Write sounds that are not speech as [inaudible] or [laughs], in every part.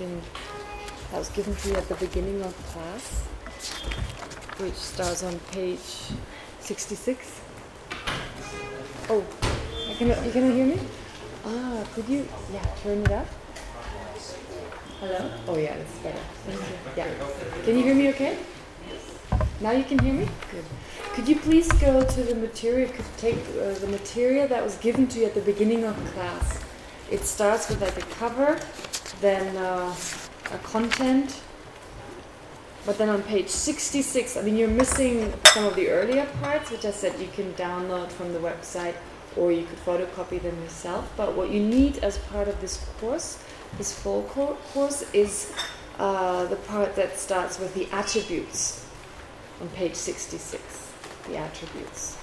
been that was given to you at the beginning of class, which starts on page 66. Oh, you cannot, hear me? Ah, could you, yeah, turn it up? Hello? Oh yeah, that's better. Thank you. Yeah. Can you hear me okay? Now you can hear me? Good. Could you please go to the material, could take uh, the material that was given to you at the beginning of class. It starts with like a cover, then uh, a content, but then on page 66, I mean, you're missing some of the earlier parts, which I said you can download from the website or you could photocopy them yourself. But what you need as part of this course, this full course, is uh, the part that starts with the attributes on page 66, the attributes.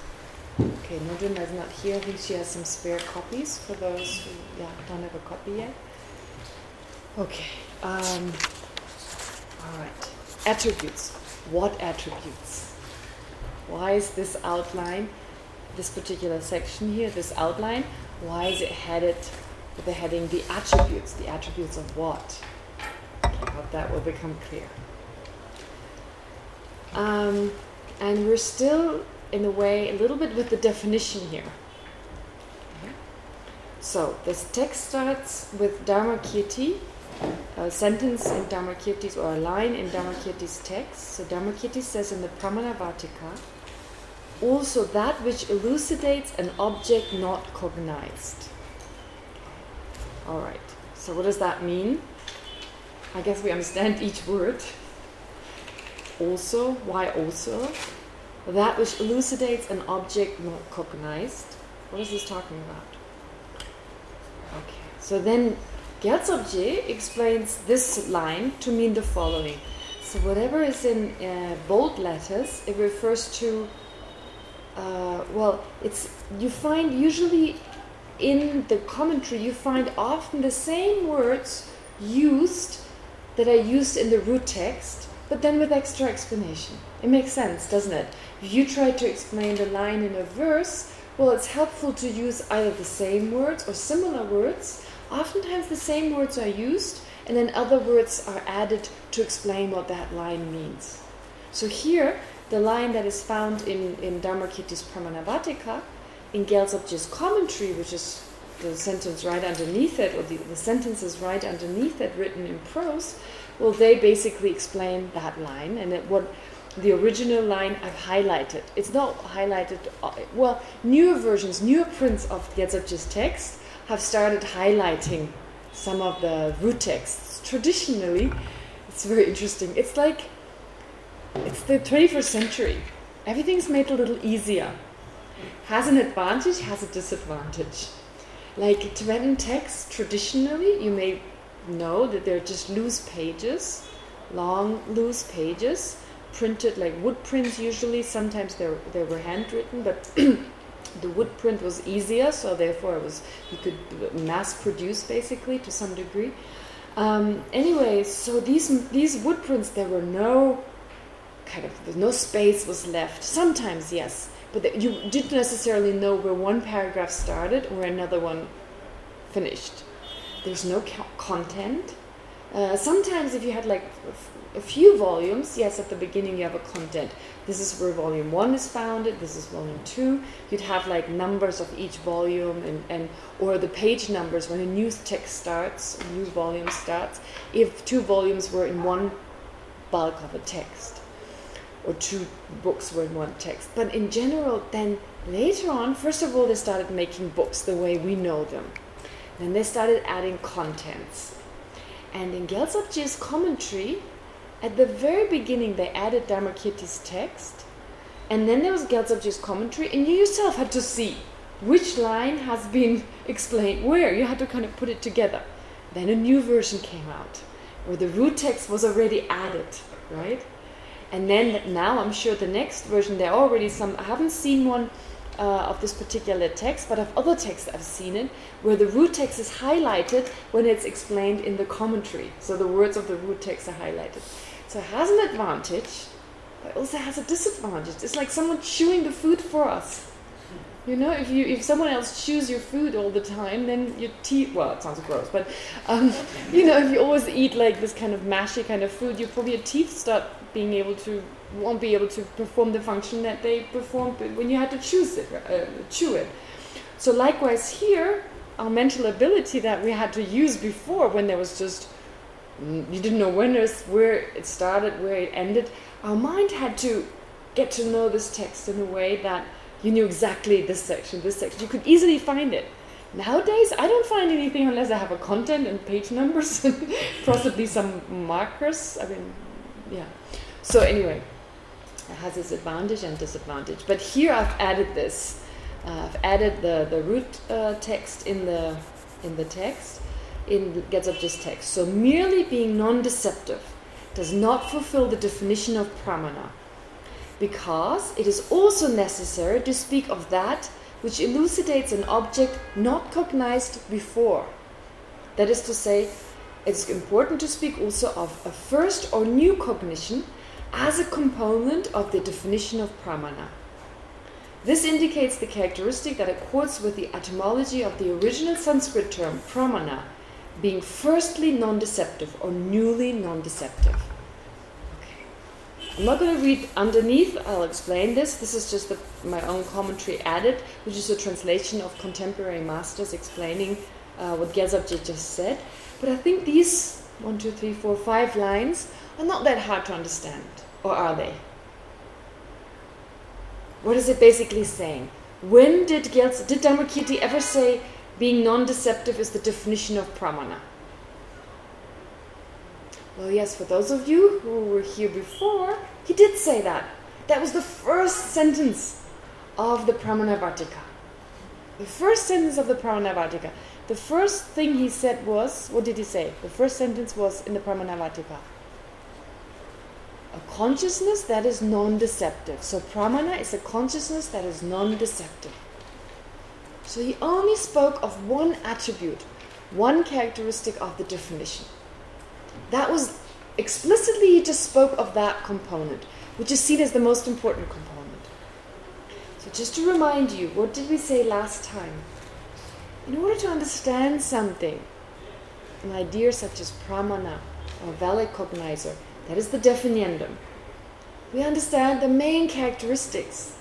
Okay, Nodrin is not here. I think she has some spare copies for those who yeah, don't have a copy yet. Okay. Um, all right. Attributes. What attributes? Why is this outline, this particular section here, this outline, why is it headed with the heading the attributes? The attributes of what? Okay, hope that will become clear. Um, and we're still, in a way, a little bit with the definition here. So, this text starts with Dharmakirti, a sentence in Dharmakirti's, or a line in Dharmakirti's text. So Dhammakirti says in the Pramanavartika, also that which elucidates an object not cognized. All right, so what does that mean? I guess we understand [laughs] each word. Also, why also? That which elucidates an object not cognized. What is this talking about? Okay, so then Gyaltsabje explains this line to mean the following. So whatever is in uh, bold letters, it refers to, uh, well, it's you find usually in the commentary, you find often the same words used that are used in the root text, but then with extra explanation. It makes sense, doesn't it? If you try to explain the line in a verse, well, it's helpful to use either the same words or similar words, oftentimes the same words are used and then other words are added to explain what that line means. So here, the line that is found in, in Dharmakirti's Pramanavartika, in Gyaltsabje's commentary, which is the sentence right underneath it, or the, the sentences right underneath it written in prose, well, they basically explain that line. And it, what the original line I've highlighted. It's not highlighted, uh, well, newer versions, newer prints of Gyaltsabje's text have started highlighting some of the root texts. Traditionally, it's very interesting. It's like, it's the 21st century. Everything's made a little easier. Has an advantage, has a disadvantage. Like Tibetan texts, traditionally, you may know that they're just loose pages, long, loose pages, printed like wood prints usually. Sometimes they they were handwritten, but [clears throat] the wood print was easier, so therefore it was you could mass produce basically to some degree. Um, anyway, so these these wood prints, there were no kind of no space was left. Sometimes yes, but the, you didn't necessarily know where one paragraph started or another one finished. There's no content. Uh, sometimes if you had like a few volumes, yes, at the beginning you have a content. This is where volume one is founded, this is volume two. You'd have like numbers of each volume and, and or the page numbers when a new text starts, a new volume starts, if two volumes were in one bulk of a text. Or two books were in one text. But in general, then later on, first of all, they started making books the way we know them. Then they started adding contents. And in Gyaltsabje's commentary, at the very beginning they added Dharmakirti's text, and then there was Gyaltsabje's commentary, and you yourself had to see which line has been [laughs] explained where. You had to kind of put it together. Then a new version came out, where the root text was already added, right? And then now I'm sure the next version, there already some, I haven't seen one uh, of this particular text, but of other texts I've seen it, where the root text is highlighted when it's explained in the commentary. So the words of the root text are highlighted. So it has an advantage, but also has a disadvantage. It's like someone chewing the food for us. You know, if you if someone else chews your food all the time, then your teeth. Well, it sounds gross, but um, [laughs] you know, if you always eat like this kind of mashy kind of food, you probably your teeth start being able to won't be able to perform the function that they performed when you had to choose it, uh, chew it. So likewise here, our mental ability that we had to use before when there was just you didn't know when it's where it started, where it ended. Our mind had to get to know this text in a way that you knew exactly this section, this section. You could easily find it. Nowadays, I don't find anything unless I have a content and page numbers [laughs] and possibly some markers. I mean, yeah. So anyway, it has its advantage and disadvantage. But here I've added this. Uh, I've added the the root uh, text in the in the text in Gyaltsabje's text. So merely being non-deceptive does not fulfill the definition of pramana because it is also necessary to speak of that which elucidates an object not cognized before. That is to say, it's important to speak also of a first or new cognition as a component of the definition of pramana. This indicates the characteristic that accords with the etymology of the original Sanskrit term pramana, being firstly non-deceptive or newly non-deceptive. I'm not going to read underneath, I'll explain this. This is just the, my own commentary added, which is a translation of contemporary masters explaining uh, what Gyaltsabje just said. But I think these one, two, three, four, five lines are not that hard to understand. Or are they? What is it basically saying? When did Gyalts did Dharmakirti ever say being non-deceptive is the definition of pramana? Well, yes, for those of you who were here before, he did say that. That was the first sentence of the Pramanavartika. The first sentence of the Pramanavartika. The first thing he said was, what did he say? The first sentence was in the Pramanavartika. A consciousness that is non-deceptive. So pramana is a consciousness that is non-deceptive. So he only spoke of one attribute, one characteristic of the definition. That was explicitly he just spoke of that component, which is seen as the most important component. So just to remind you, what did we say last time? In order to understand something, an idea such as pramana, or valid cognizer, that is the definiendum, we understand the main characteristics.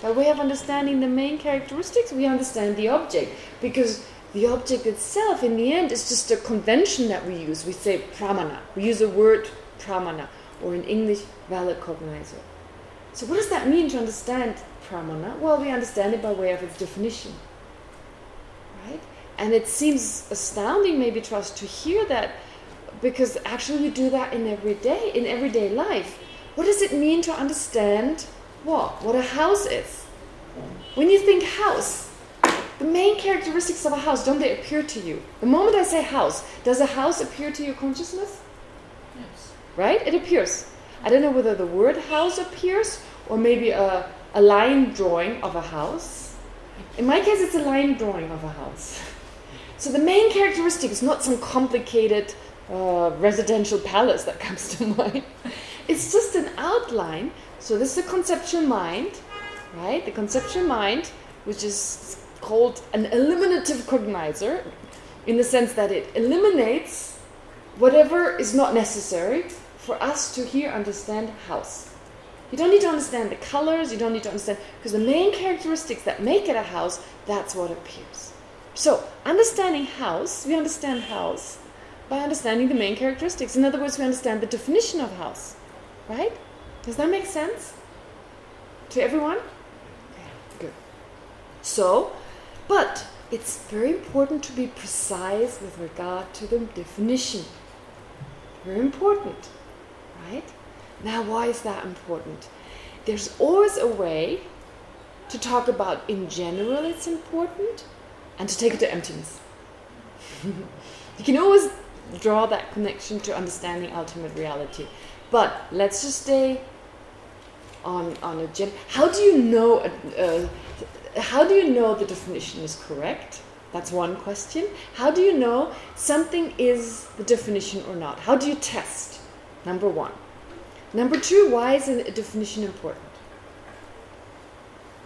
By way of understanding the main characteristics, we understand the object, because the object itself, in the end, is just a convention that we use. We say pramana. We use a word pramana, or in English, valid cognizer. So what does that mean to understand pramana? Well, we understand it by way of its definition. Right? And it seems astounding maybe to us to hear that because actually we do that in everyday, in everyday life. What does it mean to understand what? What a house is? When you think house, the main characteristics of a house, don't they appear to you? The moment I say house, does a house appear to your consciousness? Yes. Right? It appears. I don't know whether the word house appears or maybe a, a line drawing of a house. In my case, it's a line drawing of a house. [laughs] So the main characteristic is not some complicated uh, residential palace that [laughs] comes to mind. It's just an outline. So this is the conceptual mind, right? The conceptual mind, which is called an eliminative cognizer in the sense that it eliminates whatever is not necessary for us to here understand house. You don't need to understand the colors, you don't need to understand, because the main characteristics that make it a house, that's what appears. So, understanding house, we understand house by understanding the main characteristics. In other words, we understand the definition of house. Right? Does that make sense? To everyone? Okay, good. So, but it's very important to be precise with regard to the definition. Very important, right? Now, why is that important? There's always a way to talk about in general it's important and to take it to emptiness. [laughs] you can always draw that connection to understanding ultimate reality. But let's just stay on on a gen. How do you know uh, uh, how do you know the definition is correct? That's one question. How do you know something is the definition or not? How do you test? Number one. Number two, why is a definition important?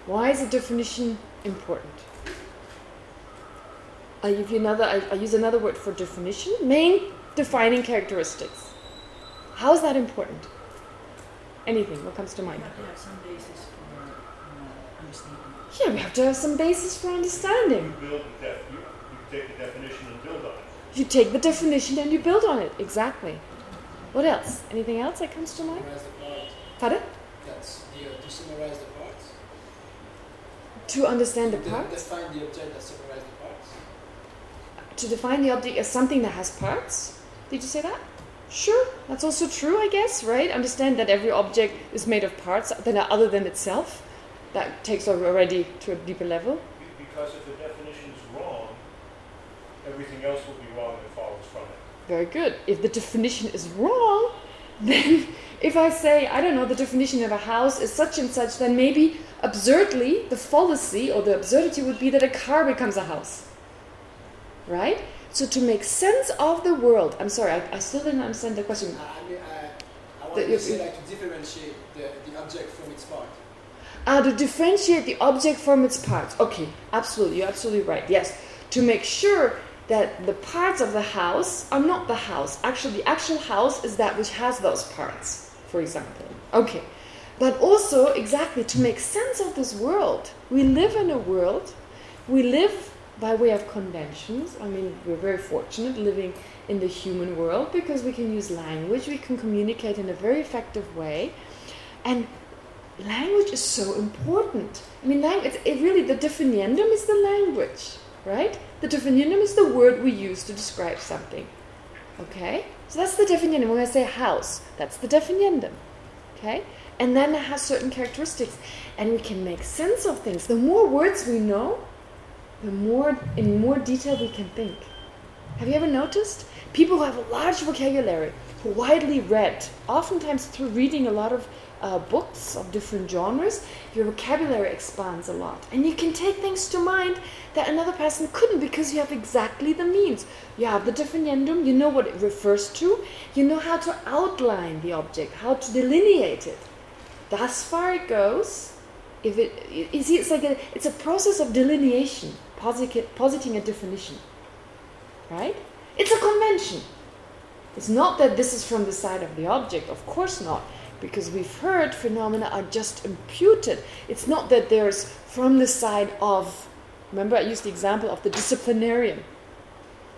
Why is a definition important? I give you another. I, I use another word for definition. Main defining characteristics. How is that important? Anything? What comes to mind? have some basis for uh, understanding. Yeah, we have to have some basis for understanding. You build the def- you, you take the definition and build on it. You take the definition and you build on it. Exactly. What else? Anything else that comes to mind? Summarize the part. Pardon? That's the, uh, to summarize the parts. To understand the De- parts? Define the object that summarize the parts. To define the object as something that has parts? Did you say that? Sure, that's also true, I guess, right? Understand that every object is made of parts that are other than itself. That takes over already to a deeper level. Because if the definition is wrong, everything else will be wrong that follows from it. Very good. If the definition is wrong, [laughs] then if I say, I don't know, the definition of a house is such and such, then maybe absurdly, the fallacy or the absurdity would be that a car becomes a house. Right? So to make sense of the world, I'm sorry, I, I still didn't understand the question. Uh, I mean, I, I The- want you- to say like to differentiate the, the object from its part. Ah, to differentiate the object from its parts. Okay, absolutely, you're absolutely right. Yes, to make sure that the parts of the house are not the house. Actually, the actual house is that which has those parts, for example. Okay, but also, exactly, to make sense of this world. We live in a world, we live by way of conventions. I mean, we're very fortunate living in the human world because we can use language, we can communicate in a very effective way. And language is so important. I mean, language, it really, the definiendum is the language, right? The definiendum is the word we use to describe something. Okay? So that's the definiendum. When I say house, that's the definiendum. Okay? And then it has certain characteristics. And we can make sense of things. The more words we know, the more, in more detail we can think. Have you ever noticed? People who have a large vocabulary, who widely read, oftentimes through reading a lot of uh, books of different genres, your vocabulary expands a lot. And you can take things to mind that another person couldn't because you have exactly the means. You have the definiendum, you know what it refers to, you know how to outline the object, how to delineate it. Thus far it goes. If it, you see, it's like a, it's a process of delineation, positing a definition, right? It's a convention. It's not that this is from the side of the object, of course not, because we've heard phenomena are just imputed. It's not that there's from the side of, remember I used the example of the disciplinarian.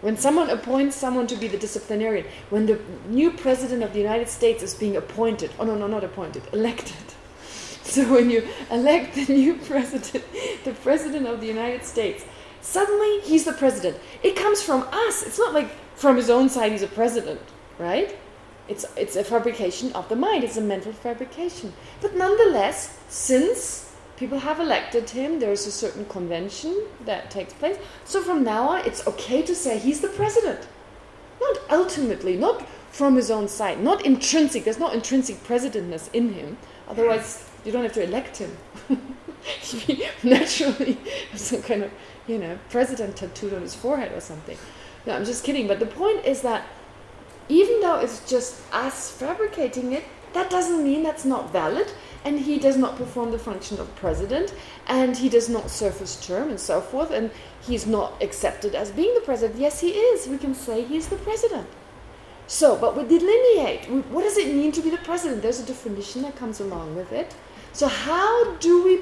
When someone appoints someone to be the disciplinarian, when the new president of the United States is being appointed, oh no, no, not appointed, elected. [laughs] So when you elect the new president, the president of the United States, suddenly he's the president. It comes from us. It's not like from his own side he's a president, right? It's, it's a fabrication of the mind. It's a mental fabrication. But nonetheless, since people have elected him, there's a certain convention that takes place. So from now on, it's okay to say he's the president. Not ultimately, not from his own side, not intrinsic. There's no intrinsic presidentness in him. Otherwise, you don't have to elect him. [laughs] Naturally [laughs] some kind of, you know, president tattooed on his forehead or something. No, I'm just kidding. But the point is that even though it's just us fabricating it, that doesn't mean that's not valid. And he does not perform the function of president, and he does not serve his term, and so forth. And he's not accepted as being the president. Yes, he is. We can say he's the president. So, but we delineate. What does it mean to be the president? There's a definition that comes along with it. So, how do we,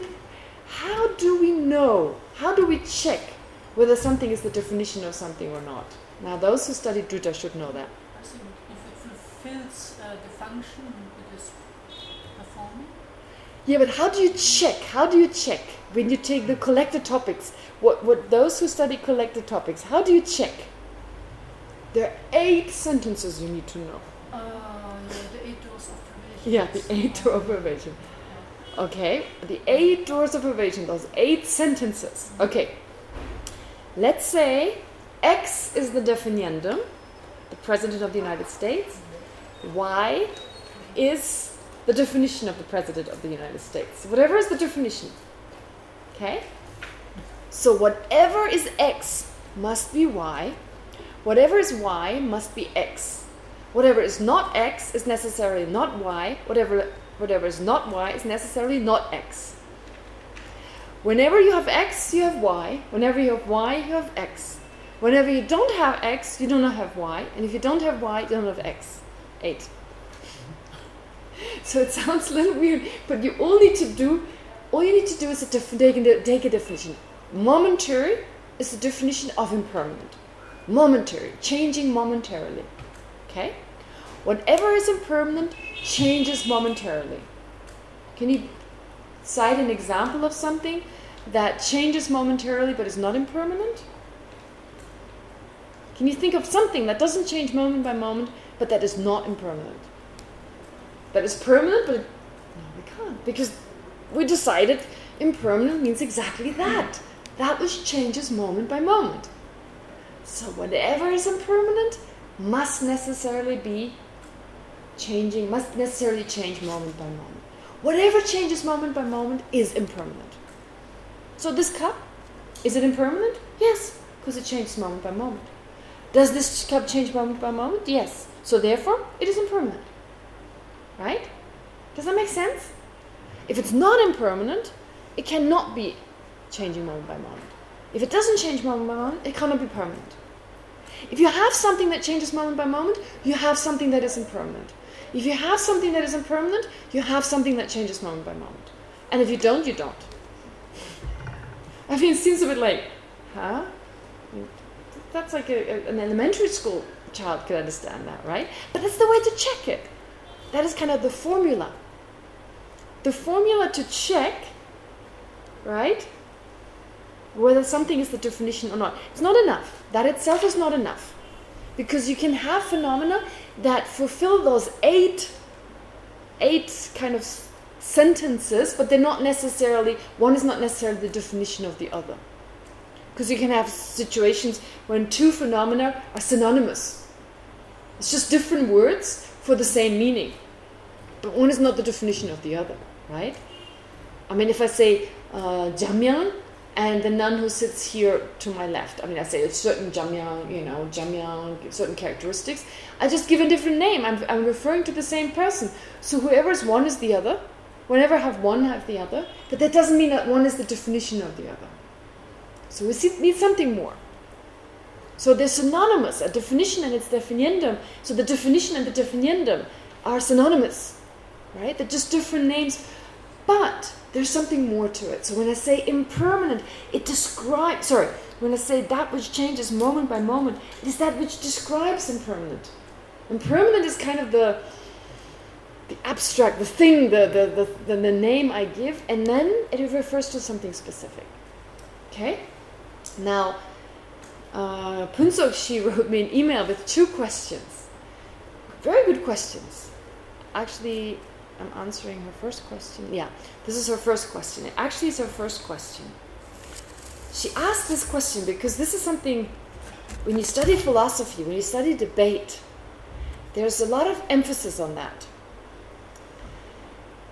how do we know? How do we check whether something is the definition of something or not? Now, those who study Drutta should know that. I think if it fulfills uh, the function it is performing, Yeah, but how do you check? How do you check when you take the collected topics? What what those who study collected topics? How do you check? There are eight sentences you need to know. uh, yeah, the eight doors of relation. Yeah, the eight door of pervasion. Okay, the eight doors of pervasion. Those eight sentences. Okay. Let's say X is the definiendum, the president of the United States. Y is the definition of the president of the United States. Whatever is the definition. Okay? So whatever is X must be Y. Whatever is Y must be X. Whatever is not X is necessarily not Y. Whatever whatever is not Y is necessarily not X. Whenever you have x, you have y. Whenever you have y, you have x. Whenever you don't have x, you do not have y. And if you don't have y, you don't have x. 8. so it sounds a little weird, but you all need to do, all you need to do is a, take a definition. Momentary is the definition of impermanent. Momentary, changing momentarily. Okay? Whatever is impermanent changes momentarily. Can you cite an example of something that changes momentarily but is not impermanent? Can you think of something that doesn't change moment by moment but that is not impermanent? That is permanent, but it, no, we can't because we decided impermanent means exactly that. That which changes moment by moment. So whatever is impermanent must necessarily be changing, must necessarily change moment by moment. Whatever changes moment by moment is impermanent. So this cup, is it impermanent? Yes, because it changes moment by moment. Does this cup change moment by moment? Yes. So therefore, it is impermanent. Right? Does that make sense? If it's not impermanent, it cannot be changing moment by moment. If it doesn't change moment by moment, it cannot be permanent. If you have something that changes moment by moment, you have something that is impermanent. If you have something that is impermanent, you have something that changes moment by moment. And if you don't, you don't. I mean, it seems a bit like, huh? That's like a, a, an elementary school child could understand that, right? But that's the way to check it. That is kind of the formula. The formula to check, right, whether something is the definition or not. It's not enough. That itself is not enough. Because you can have phenomena that fulfill those eight, eight kind of sentences, but they're not necessarily, one is not necessarily the definition of the other. Because you can have situations when two phenomena are synonymous. It's just different words for the same meaning. But one is not the definition of the other, right? I mean, if I say uh, Jamyang, and the nun who sits here to my left. I mean, I say a certain Jamyang, you know, Jamyang, certain characteristics. I just give a different name. I'm, I'm referring to the same person. So whoever is one is the other. Whenever I have one, I have the other. But that doesn't mean that one is the definition of the other. So we need something more. So they're synonymous, a definition and its definiendum. So the definition and the definiendum are synonymous, right? They're just different names. But there's something more to it. So when I say impermanent, it describes, sorry, when I say that which changes moment by moment, it is that which describes impermanent. Impermanent is kind of the the abstract, the thing, the, the, the, the, name I give, and then it refers to something specific. Okay? Now, uh, Punsok, she wrote me an email with two questions. Very good questions. Actually, I'm answering her first question. Yeah, this is her first question. It actually is her first question. She asked this question because this is something, when you study philosophy, when you study debate, there's a lot of emphasis on that.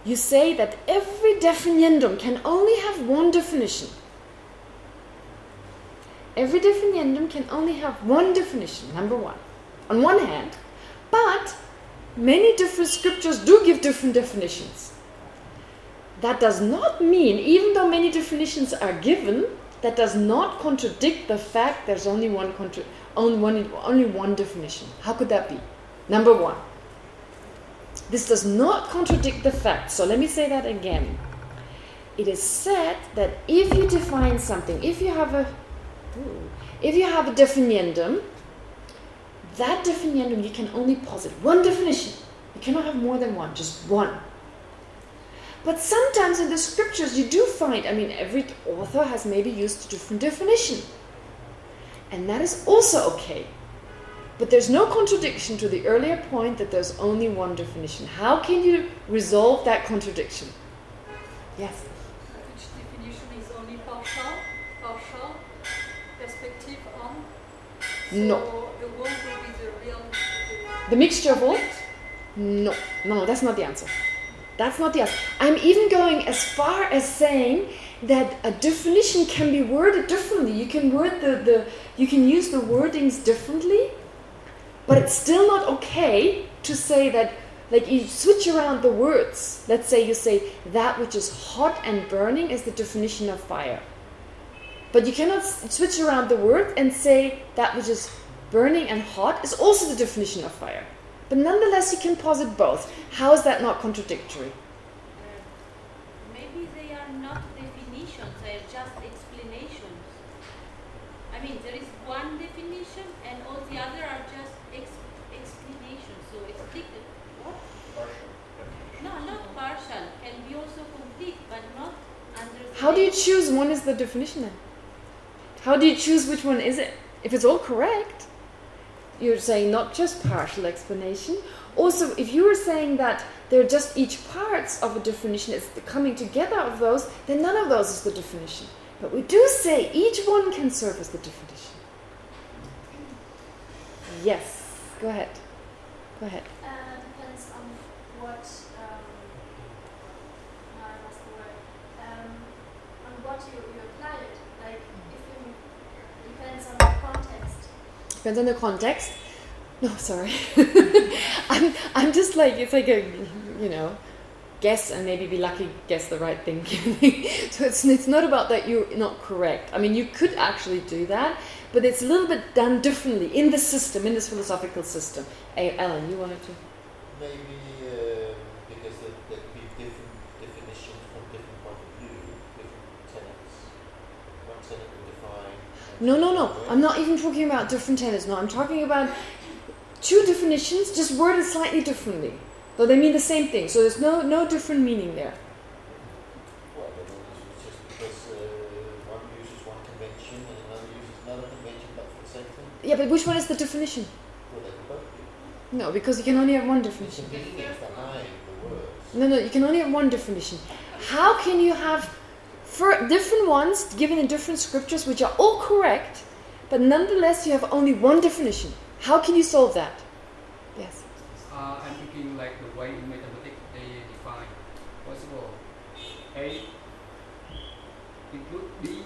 You say that every definiendum can only have one definition. Every definiendum can only have one definition, number one, on one hand. But many different scriptures do give different definitions. That does not mean, even though many definitions are given, that does not contradict the fact there's only one, only one, only one definition. How could that be? Number one, this does not contradict the fact. So let me say that again. It is said that if you define something, if you have a, if you have a definiendum, that definiendum, you can only posit one definition. You cannot have more than one, just one. But sometimes in the scriptures you do find, I mean, every author has maybe used a different definition. And that is also okay. But there's no contradiction to the earlier point that there's only one definition. How can you resolve that contradiction? Yes? Which definition is only partial, partial perspective on? So no. The one will be the real... The, the mixture of all? No, no, that's not the answer. That's not the answer. I'm even going as far as saying that a definition can be worded differently. You can word the, the you can use the wordings differently, but it's still not okay to say that like you switch around the words. Let's say you say that which is hot and burning is the definition of fire. But you cannot switch around the word and say that which is burning and hot is also the definition of fire. But nonetheless, you can posit both. How is that not contradictory? Maybe they are not definitions, they are just explanations. I mean, there is one definition and all the other are just ex- explanations. So explic what? Partial. No, not partial. Can be also complete, but not under. How do you choose one is the definition then? How do you choose which one is it? If it's all correct, you're saying not just partial explanation. Also, if you were saying that they're just each parts of a definition, it's the coming together of those, then none of those is the definition. But we do say each one can serve as the definition. Yes, go ahead. Go ahead. Uh, depends on what, um, no, I lost the word, um, on what you, you apply it. Like, if you, depends on the context. Depends on the context. No, [laughs] sorry. [laughs] I'm I'm just like it's like a you know guess and maybe be lucky guess the right thing. [laughs] so it's it's not about that you're not correct. I mean you could actually do that, but it's a little bit done differently in the system, in this philosophical system. Hey, Ellen, you wanted to? Maybe um, because there, there could be different definitions from different point of view, different tenets. One tenet would define. No, no, no. I'm not even talking about different tenets. No, I'm talking about two definitions, just worded slightly differently. Though they mean the same thing. So there's no no different meaning there. Well, just because uh, one uses one convention and another uses another convention, but for the same thing. Yeah, but which one is the definition? Well, they could both be. No, because you can only have one definition. the meanings behind the words. No, no, you can only have one definition. How can you have for different ones given in different scriptures which are all correct, but nonetheless you have only one definition? How can you solve that? Yes. Uh, I'm thinking like the way in mathematics they define. First of all, A include B,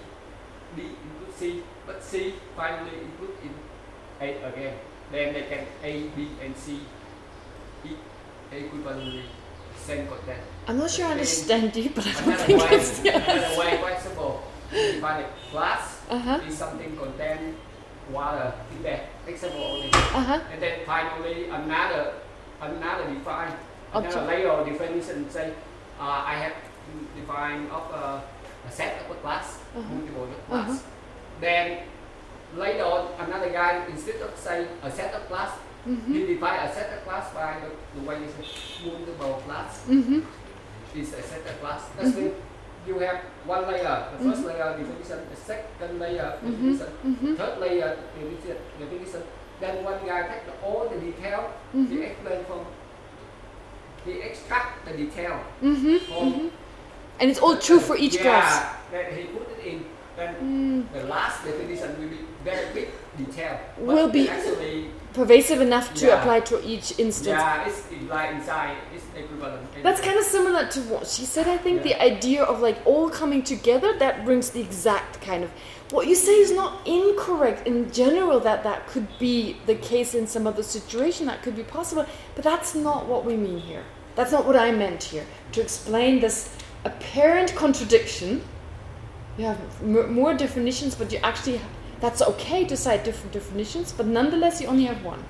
B include C, but C finally include in A again. Then they can A, B, and C equivalently same content. I'm not sure I understand you, but I don't Another think way, it's another way, for example, define it. Glass Uh-huh. is something contain water in there. Example only. Uh-huh. And then finally another another define another layer of definition say uh, I have defined of a, a set of a class, Uh-huh. multiple class. Uh-huh. Then later on another guy instead of say a set of class, Mm-hmm. he define a set of class by the, the way he says multiple class Mm-hmm. Is a set of class. That's mean you have one layer, the 1st layer definition, the second layer definition, Mm-hmm. third layer definition, definition. Then one guy take the, all the detail, he Mm-hmm. explain from, he extract the detail Mm-hmm. from. And it's all true for each yeah, class. Then he put it in. Then Mm. the last definition will be very big detail. Will be- actually, Pervasive enough to Yeah. apply to each instance. yeah, it's like inside, it's equivalent. That's kind of similar to what she said. I think the idea of like all coming together that brings the exact kind of what you say is not incorrect in general. That that could be the case in some other situation. That could be possible, but that's not what we mean here. That's not what I meant here to explain this apparent contradiction. You have m- more definitions, but you actually that's okay to cite different definitions, but nonetheless you only have one.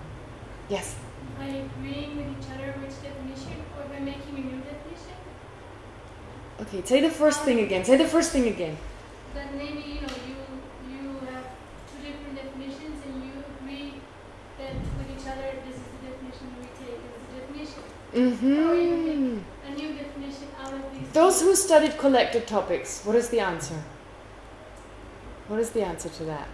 Yes. By agreeing with each other which definition, or by making a new definition, Okay. Say the first thing again. Say the first thing again. then maybe you know you you have two different definitions and you agree that with each other this is the definition we take as the definition. Or you Mm-hmm. A new definition out of these. Those who studied collected topics, what is the answer? What is the answer to that?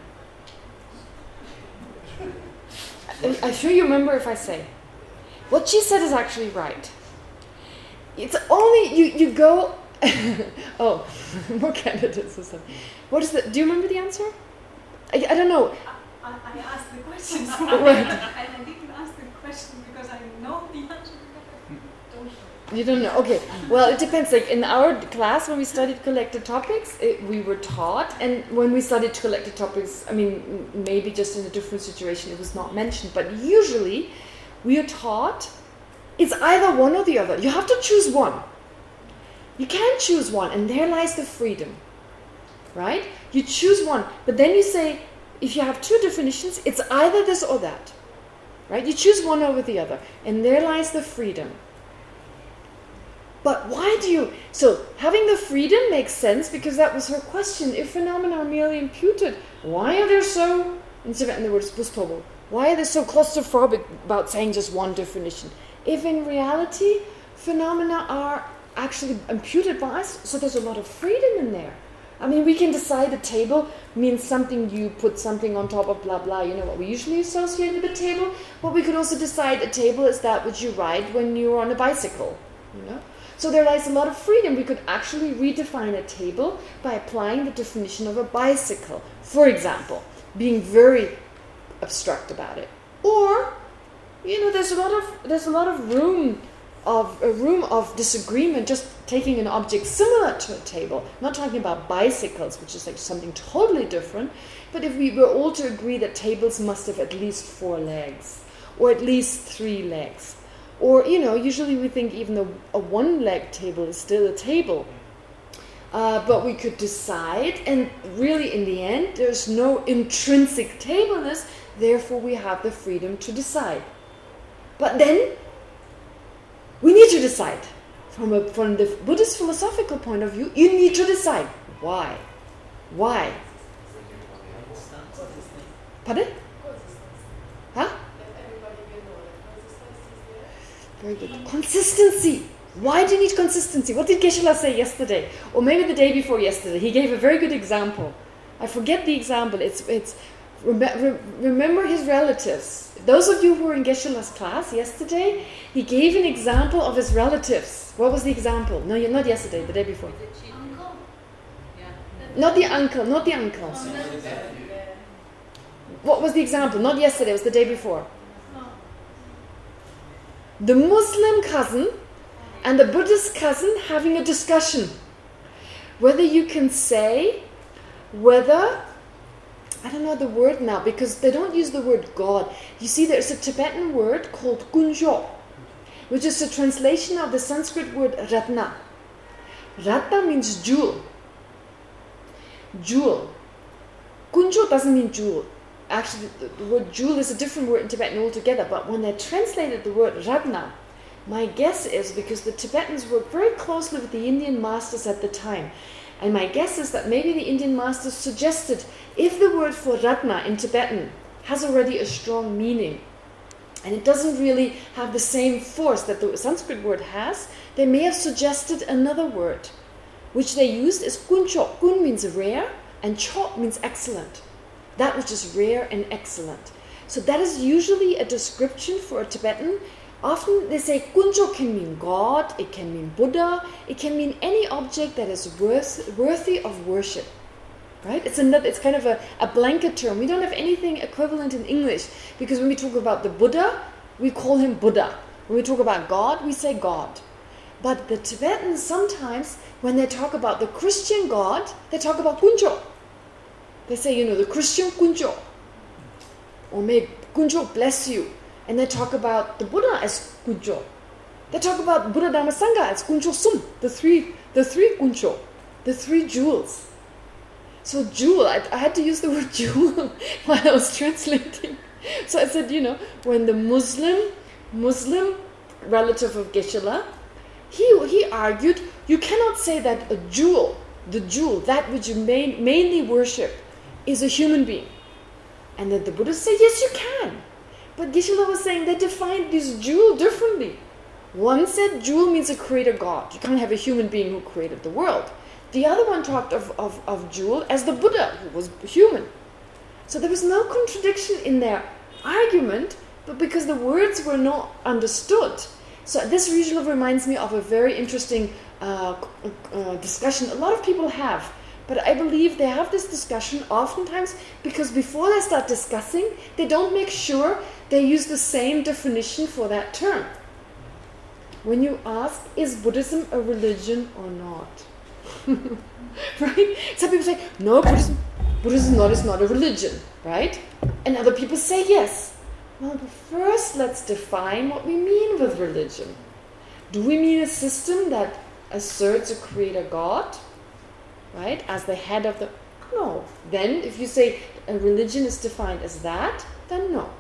I- I'm sure you remember if I say. What she said is actually right. It's only you. You go. [laughs] oh, [laughs] more candidates or something. What is the? Do you remember the answer? I, I don't know. I, I asked the questions [laughs] Right. and I didn't ask the question because I know the answer. You don't know. Okay. Well, it depends. Like in our class, when we studied collected topics, it, we were taught, and when we studied collected topics, I mean, maybe just in a different situation, it was not mentioned. But usually, we are taught It's either one or the other. You have to choose one. You can't choose one, and there lies the freedom. Right? You choose one, but then you say, if you have two definitions, it's either this or that. Right? You choose one over the other, and there lies the freedom. But why do you... So, having the freedom makes sense because that was her question. If phenomena are merely imputed, why are they so... In the words Why are they so claustrophobic about saying just one definition? If in reality, phenomena are actually imputed by us, so there's a lot of freedom in there. I mean, we can decide a table means something you put something on top of blah blah, you know what we usually associate with a table. But we could also decide a table is that which you ride when you're on a bicycle, you know. So there lies a lot of freedom. We could actually redefine a table by applying the definition of a bicycle, for example, being very abstract about it. Or, you know, there's a lot of there's a lot of room of a room of disagreement just taking an object similar to a table not talking about bicycles which is like something totally different but if we were all to agree that tables must have at least four legs or at least three legs or, you know, usually we think even a, a one-leg table is still a table. Uh, but we could decide, and really in the end, there's no intrinsic tableness, therefore we have the freedom to decide. But then, we need to decide. From, a, from the Buddhist philosophical point of view, you need to decide. Why? Why? Pardon? Very good. Consistency. Why do you need consistency? What did Geshe-la say yesterday? Or maybe the day before yesterday. He gave a very good example. I forget the example. It's it's remember his relatives. Those of you who were in Geshe-la's class yesterday, he gave an example of his relatives. What was the example? No, not yesterday, the day before. Not the uncle, not the uncle. Oh, what was the example? Not yesterday, it was the day before the Muslim cousin and the Buddhist cousin having a discussion. Whether you can say, whether, I don't know the word now, because they don't use the word God. You see, there's a Tibetan word called kunjo, which is a translation of the Sanskrit word ratna. Ratna means jewel. Jewel. Kunjo doesn't mean jewel actually the word jewel is a different word in Tibetan altogether, but when they translated the word ratna, my guess is because the Tibetans worked very closely with the Indian masters at the time. And my guess is that maybe the Indian masters suggested if the word for ratna in Tibetan has already a strong meaning, and it doesn't really have the same force that the Sanskrit word has, they may have suggested another word, which they used as kuncho. Kun means rare, and cho means excellent that which is rare and excellent. So that is usually a description for a Tibetan. Often they say kunjo can mean God, it can mean Buddha, it can mean any object that is worth, worthy of worship. Right? It's another. It's kind of a, a blanket term. We don't have anything equivalent in English because when we talk about the Buddha, we call him Buddha. When we talk about God, we say God. But the Tibetans sometimes, when they talk about the Christian God, they talk about Kunjo. They say, you know, the Christian Kunjo. Or may Kunjo bless you. And they talk about the Buddha as Kunjo. They talk about Buddha Dhamma Sangha as Kunjo Sum, the three, the three Kunjo, the three jewels. So jewel, I, I had to use the word [laughs] jewel while I was translating. So I said, you know, when the Muslim, Muslim relative of Geshe-la, he, he argued, you cannot say that a jewel, the jewel, that which you main, mainly worship, is a human being. And then the Buddha said, yes, you can. But Geshe-la was saying they defined this jewel differently. One said jewel means a creator God. You can't have a human being who created the world. The other one talked of, of, of jewel as the Buddha, who was human. So there was no contradiction in their argument, but because the words were not understood. So this usually reminds me of a very interesting uh, uh, discussion a lot of people have but I believe they have this discussion oftentimes because before they start discussing, they don't make sure they use the same definition for that term. When you ask, is Buddhism a religion or not? [laughs] right? Some people say, no, Buddhism, Buddhism not, is not a religion, right? And other people say yes. Well, first let's define what we mean with religion. Do we mean a system that asserts a creator God, right, as the head of the... No. Then if you say a religion is defined as that, then no.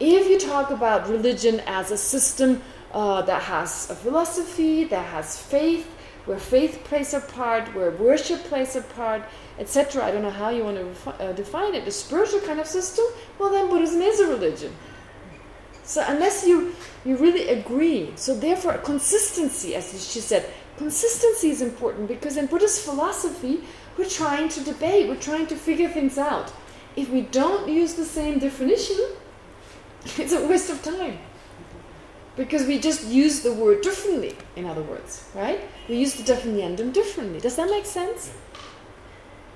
If you talk about religion as a system uh, that has a philosophy, that has faith, where faith plays a part, where worship plays a part, etc. I don't know how you want to uh, define it. A spiritual kind of system, well then Buddhism is a religion. So unless you you really agree, so therefore consistency, as she said, consistency is important because in Buddhist philosophy, we're trying to debate, we're trying to figure things out. If we don't use the same definition, [laughs] it's a waste of time. Because we just use the word differently, in other words, right? We use the definiendum differently. Does that make sense?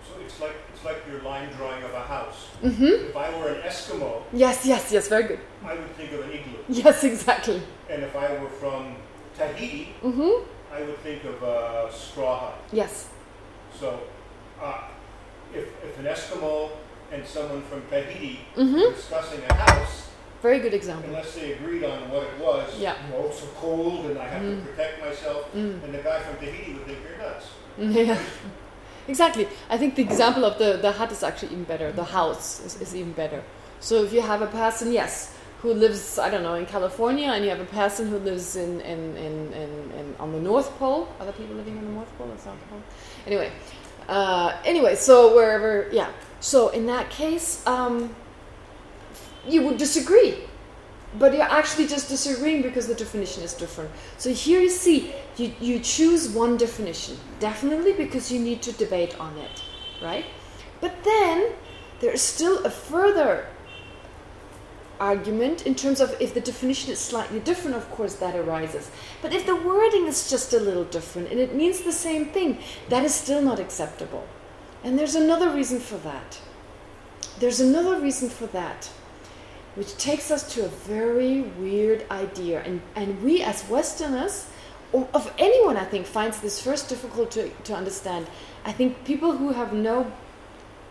So it's like it's like your line drawing of a house. Mm-hmm. If I were an Eskimo, Yes, yes, yes, very good. I would think of an igloo. Yes, [laughs] exactly. And if I were from Tahiti, Mm-hmm. I would think of a straw hut. Yes. So, uh, if, if an Eskimo and someone from Tahiti Mm-hmm. were discussing a house, Very good example. unless they agreed on what it was, Yeah. oh, it's so cold and I have Mm. to protect myself, Mm. and the guy from Tahiti would think you're nuts. [laughs] Yeah. Exactly. I think the example of the, the hut is actually even better. The house is, is even better. So if you have a person, yes, who lives, I don't know, in California, and you have a person who lives in, in, in, in, in on the North Pole. Other people living on the North Pole or South Pole? Anyway. Uh, anyway, so wherever, yeah. So in that case, um, you would disagree. But you're actually just disagreeing because the definition is different. So here you see, you, you choose one definition. Definitely because you need to debate on it, right? But then, there is still a further argument in terms of if the definition is slightly different, of course, that arises. But if the wording is just a little different and it means the same thing, that is still not acceptable. And there's another reason for that. There's another reason for that which takes us to a very weird idea. And, and we as Westerners, or of anyone I think, finds this first difficult to, to understand. I think people who have no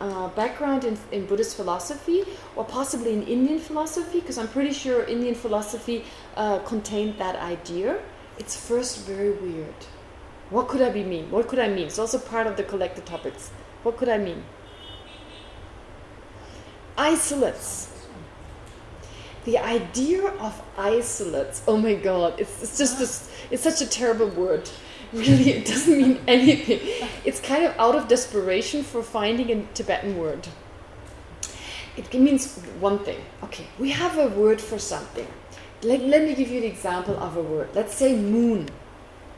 uh, background in, in Buddhist philosophy, or possibly in Indian philosophy, because I'm pretty sure Indian philosophy uh, contained that idea, it's first very weird. What could I be mean? What could I mean? It's also part of the collected topics. What could I mean? Isolates the idea of isolates oh my god it's, it's just this it's such a terrible word really it doesn't mean [laughs] anything. It's kind of out of desperation for finding a tibetan word. It means one thing. Okay we have a word for something. Let, let me give you an example of a word. Let's say moon.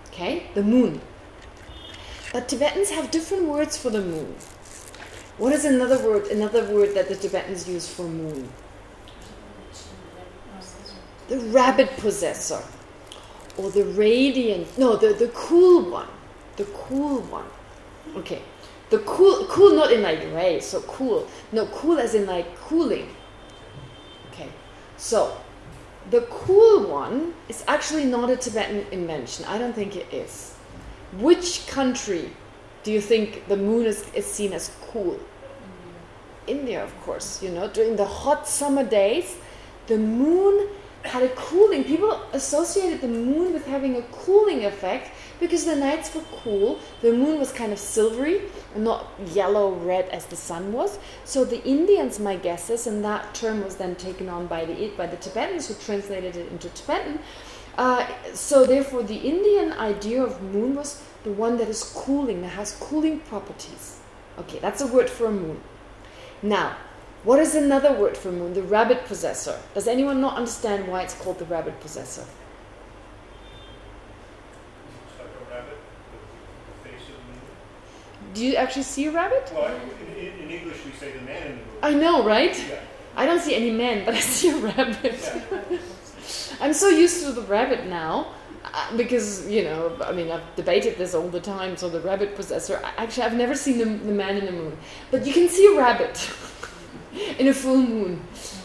Okay the moon. But tibetans have different words for the moon. What is another word another word that the tibetans use for moon? The rabbit possessor or the radiant no the the cool one. The cool one. Okay. The cool cool not in like ray so cool. No cool as in like cooling. Okay. So the cool one is actually not a tibetan invention. I don't think it is. Which country do you think the moon is, is seen as cool? India of course you know. During the hot summer days the moon had a cooling. People associated the moon with having a cooling effect because the nights were cool. The moon was kind of silvery and not yellow red as the sun was. So the Indians, my guess is, and that term was then taken on by the by the Tibetans who translated it into Tibetan. Uh, so therefore, the Indian idea of moon was the one that is cooling, that has cooling properties. Okay, that's a word for a moon. Now, what is another word for moon? The rabbit possessor. Does anyone not understand why it's called the rabbit possessor? Like rabbit with the face of the moon. Do you actually see a rabbit? Well, in, in, English we say the man in the moon. I know, right? Yeah. I don't see any men, but I see a rabbit. Yeah. [laughs] I'm so used to the rabbit now uh, because, you know, I mean, I've debated this all the time. So the rabbit possessor, actually, I've never seen the, the man in the moon. But you can see a rabbit [laughs] [laughs] in a full moon.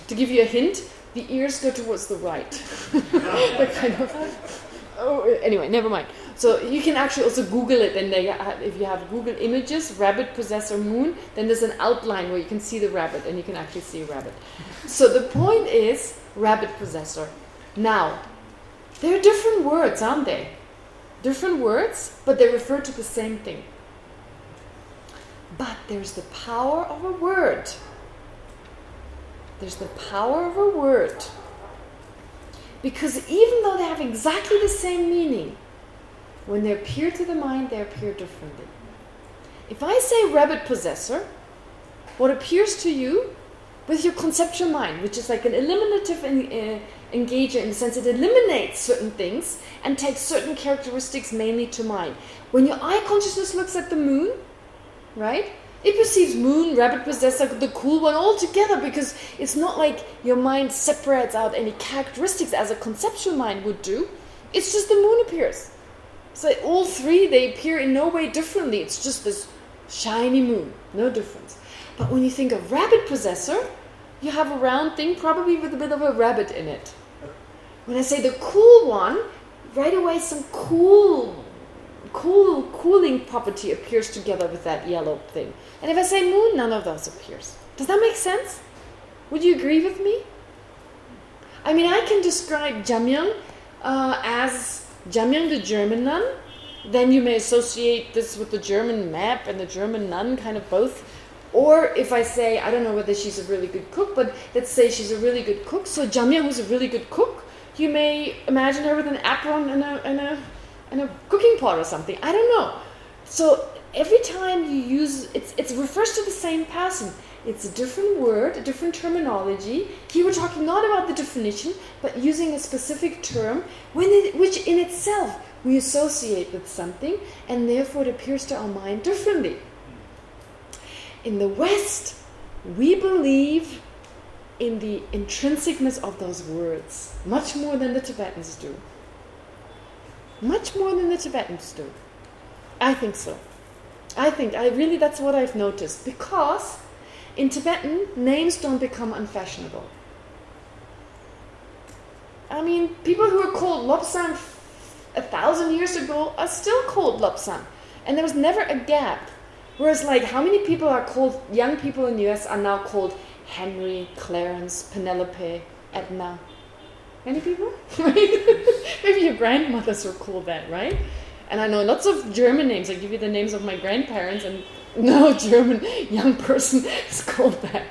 To give you a hint, the ears go towards the right. [laughs] They're kind of Oh, anyway, never mind. So you can actually also Google it, and they if you have Google Images, rabbit possessor moon, then there's an outline where you can see the rabbit, and you can actually see a rabbit. So the point is rabbit possessor. Now, there are different words, aren't they? Different words, but they refer to the same thing. But there's the power of a word. There's the power of a word. Because even though they have exactly the same meaning, when they appear to the mind, they appear differently. If I say rabbit possessor, what appears to you with your conceptual mind, which is like an eliminative uh, engager in the sense it eliminates certain things and takes certain characteristics mainly to mind. When your eye consciousness looks at the moon, right? It perceives moon, rabbit possessor, the cool one all together because it's not like your mind separates out any characteristics as a conceptual mind would do. It's just the moon appears. So all three, they appear in no way differently. It's just this shiny moon, no difference. But when you think of rabbit possessor, you have a round thing probably with a bit of a rabbit in it. When I say the cool one, right away some cool cool cooling property appears together with that yellow thing. And if I say moon, none of those appears. Does that make sense? Would you agree with me? I mean, I can describe Jamyang uh, as Jamyang the German nun. Then you may associate this with the German map and the German nun, kind of both. Or if I say, I don't know whether she's a really good cook, but let's say she's a really good cook. So Jamyang was a really good cook. You may imagine her with an apron and a, and a and a cooking pot or something. I don't know. So every time you use it's it refers to the same person. It's a different word, a different terminology. Here we're talking not about the definition, but using a specific term when it, which in itself we associate with something, and therefore it appears to our mind differently. In the West, we believe in the intrinsicness of those words, much more than the Tibetans do. Much more than the Tibetans do. I think so. I think, I really, that's what I've noticed. Because in Tibetan, names don't become unfashionable. I mean, people who were called Lobsang a thousand years ago are still called Lobsang. And there was never a gap. Whereas, like, how many people are called, young people in the US are now called Henry, Clarence, Penelope, Edna. Many people? [laughs] [laughs] Maybe your grandmothers were called that, right? And I know lots of German names. I give you the names of my grandparents, and [laughs] no German young person [laughs] is called that.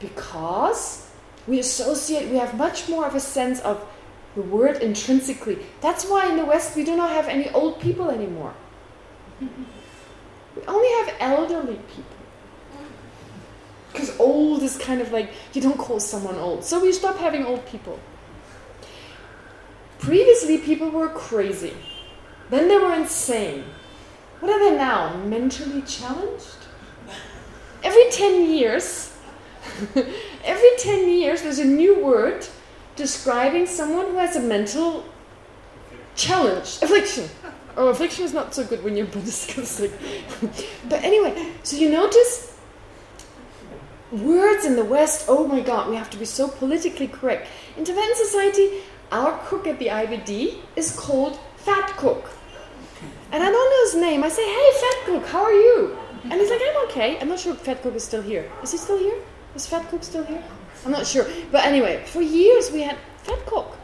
Because we associate, we have much more of a sense of the word intrinsically. That's why in the West we do not have any old people anymore. We only have elderly people. Mm. Because old is kind of like, you don't call someone old. So we stop having old people. Previously, people were crazy. Then they were insane. What are they now? Mentally challenged? Every 10 years, [laughs] every 10 years, there's a new word describing someone who has a mental challenge, affliction. Oh, affliction is not so good when you're [laughs] Buddhist. but anyway, so you notice words in the West, oh my God, we have to be so politically correct. In Tibetan society, our cook at the IBD is called Fat Cook. And I don't know his name. I say, hey, Fat Cook, how are you? And he's like, I'm okay. I'm not sure if Fat Cook is still here. Is he still here? Is Fat Cook still here? I'm not sure. But anyway, for years we had Fat Cook.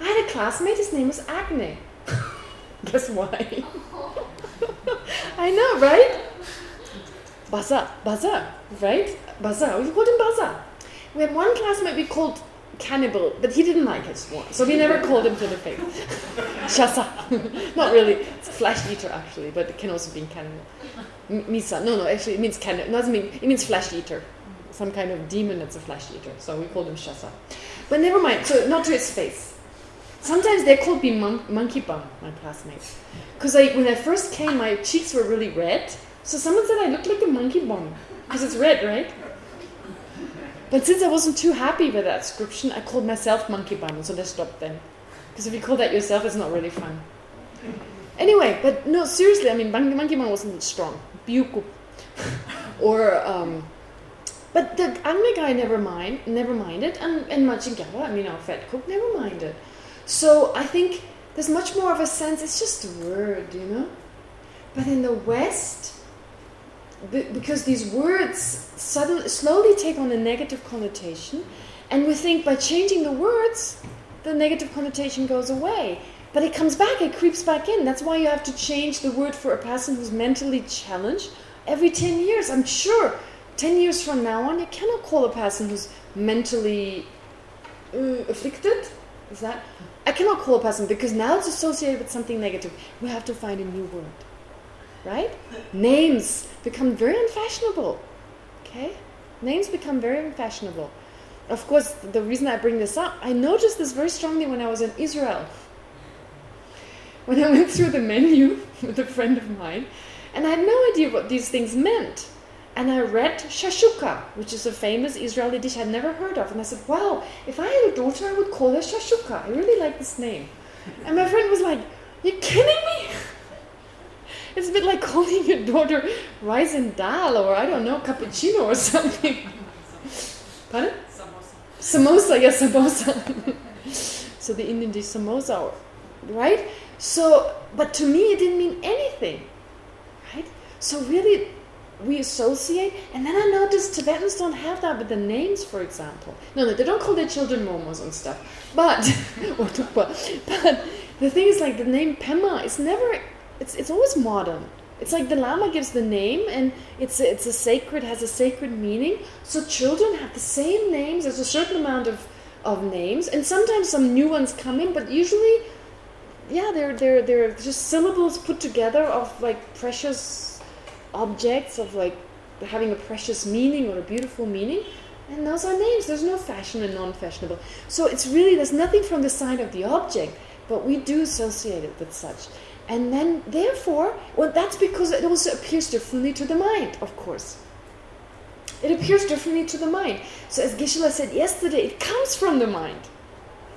I had a classmate, his name was Agne. [laughs] Guess why? [laughs] I know, right? Baza, Baza, right? Baza, we called him Baza. We had one classmate we called Cannibal, but he didn't like his it, so we never called him to the face. [laughs] Shasa. [laughs] Not really. It's flesh eater, actually, but it can also mean cannibal. M Misa. Uh, no, no, actually it means cannibal. It doesn't mean, it means flesh eater. Some kind of demon that's a flesh eater. So we called him Shasa. But never mind. So not to his face. Sometimes they called me mon monkey bum, my classmates. Because I, when I first came, my cheeks were really red. So someone said I looked like a monkey bum. Because it's red, right? But since I wasn't too happy with that description, I called myself monkey bum, so they stopped then. Because if you call that yourself, it's not really fun. Anyway, but no, seriously, I mean, monkey bum wasn't strong. Byuku. [laughs] or, um, but the Agne guy never mind, never minded, and, and Majin I mean, our fat cook, never minded. So I think there's much more of a sense, it's just a word, you know? But in the West, because these words suddenly, slowly take on a negative connotation, and we think by changing the words, the negative connotation goes away. But it comes back, it creeps back in. That's why you have to change the word for a person who's mentally challenged every 10 years. I'm sure 10 years from now on, you cannot call a person who's mentally uh, afflicted. Is that? I cannot call a person because now it's associated with something negative. We have to find a new word. Right? Names become very unfashionable. Okay? Names become very unfashionable. Of course, the reason I bring this up, I noticed this very strongly when I was in Israel. When I went through the menu [laughs] with a friend of mine, and I had no idea what these things meant. And I read Shashuka, which is a famous Israeli dish I'd never heard of. And I said, wow, if I had a daughter, I would call her Shashuka. I really like this name. And my friend was like, "You're kidding me? [laughs] It's a bit like calling your daughter rice and dal or, I don't know, cappuccino or something. Pardon? Samosa, yes, samosa. [laughs] so the Indian dish samosa, right? So, but to me it didn't mean anything, right? So really, we associate, and then I noticed Tibetans don't have that with the names, for example. No, no, they don't call their children momos and stuff, but [laughs] or tukpa. But the thing is, like the name Pema is never. It's it's always modern. It's like the Lama gives the name, and it's a, it's a sacred has a sacred meaning. So children have the same names. There's a certain amount of of names, and sometimes some new ones come in, but usually yeah, they're they're they're just syllables put together of like precious objects of like having a precious meaning or a beautiful meaning, and those are names. There's no fashion and non-fashionable. So it's really there's nothing from the side of the object, but we do associate it with such. And then, therefore, well, that's because it also appears differently to the mind, of course. It appears differently to the mind. So as Geshe-la said yesterday, it comes from the mind.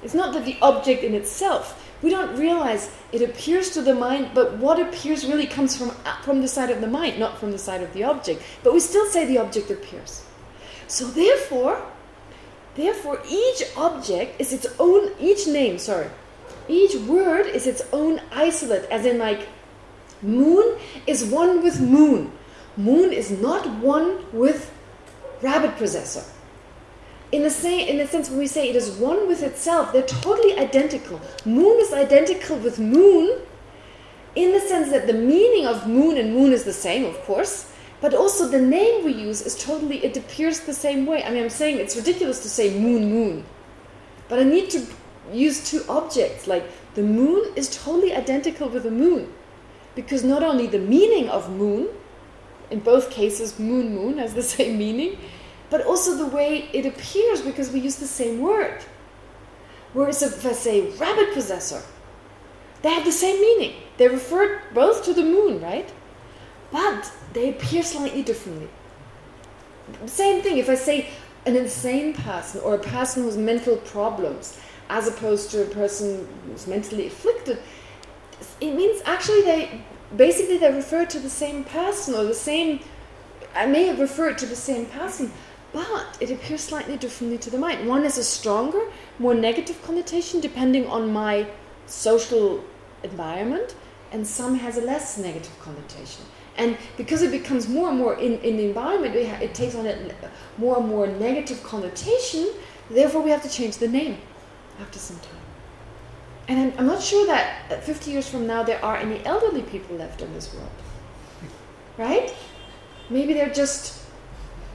It's not that the object in itself we don't realize it appears to the mind, but what appears really comes from from the side of the mind, not from the side of the object. But we still say the object appears. So therefore, therefore each object is its own, each name, sorry, each word is its own isolate, as in like, moon is one with moon. Moon is not one with rabbit possessor in the same in the sense when we say it is one with itself, they're totally identical. Moon is identical with moon in the sense that the meaning of moon and moon is the same, of course, but also the name we use is totally, it appears the same way. I mean, I'm saying it's ridiculous to say moon, moon. But I need to use two objects, like the moon is totally identical with the moon. Because not only the meaning of moon, in both cases, moon, moon has the [laughs] same meaning, but also the way it appears because we use the same word. Whereas if I say rabbit possessor, they have the same meaning. They refer both to the moon, right? But they appear slightly differently. Same thing, if I say an insane person or a person who has mental problems as opposed to a person who's mentally afflicted, it means actually they, basically they refer to the same person or the same, I may have referred to the same person, but it appears slightly differently to the mind. One has a stronger, more negative connotation depending on my social environment, and some has a less negative connotation. And because it becomes more and more in, in the environment, it takes on a more and more negative connotation, therefore we have to change the name after some time. And I'm, I'm not sure that 50 years from now there are any elderly people left in this world. Right? Maybe they're just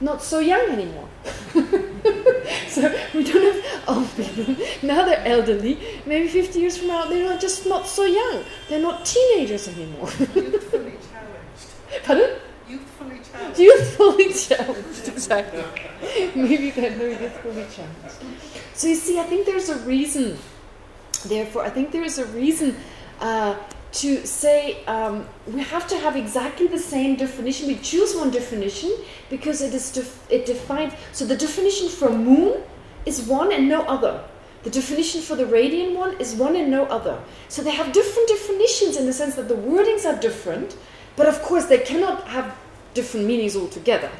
not so young anymore. [laughs] so we don't have old oh, [laughs] people. Now they're elderly. Maybe 50 years from now, they're not just not so young. They're not teenagers anymore. Youthfully challenged. [laughs] Pardon? Youthfully. [laughs] Youthfully challenged, [laughs] exactly. Maybe they're very youthfully challenged. So you see, I think there's a reason. Therefore, I think there is a reason uh, to say um, we have to have exactly the same definition. We choose one definition because it is def it defines. So the definition for moon is one and no other. The definition for the radiant one is one and no other. So they have different definitions in the sense that the wordings are different, but of course they cannot have different meanings altogether.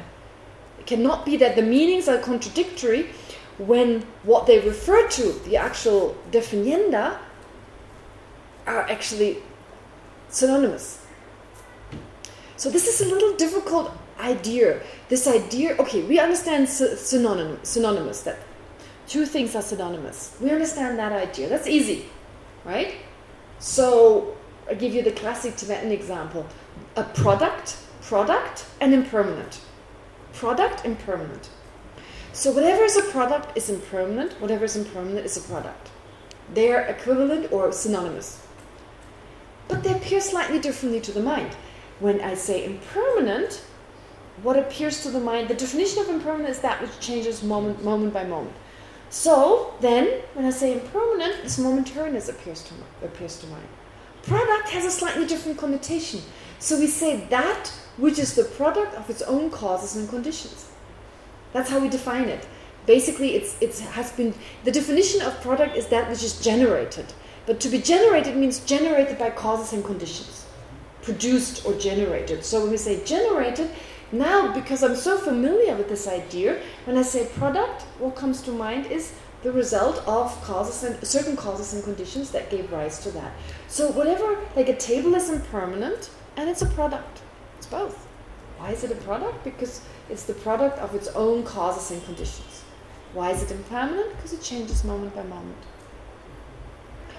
It cannot be that the meanings are contradictory when what they refer to, the actual definienda, are actually synonymous. So this is a little difficult idea. This idea, okay, we understand sy- synonym, synonymous, that two things are synonymous. We understand that idea. That's easy, right? So I give you the classic Tibetan example. A product, product, and impermanent. Product, impermanent. So whatever is a product is impermanent, whatever is impermanent is a product. They are equivalent or synonymous. But they appear slightly differently to the mind. When I say impermanent, what appears to the mind, the definition of impermanent is that which changes moment, moment by moment. So then, when I say impermanent, this momentariness appears to, appears to mind. Product has a slightly different connotation. So we say that which is the product of its own causes and conditions. That's how we define it. Basically, it's it has been the definition of product is that which is generated. But to be generated means generated by causes and conditions, produced or generated. So when we say generated, now because I'm so familiar with this idea, when I say product, what comes to mind is the result of causes and certain causes and conditions that gave rise to that. So whatever, like a table is impermanent and it's a product. Both. Why is it a product? Because it's the product of its own causes and conditions. Why is it impermanent? Because it changes moment by moment.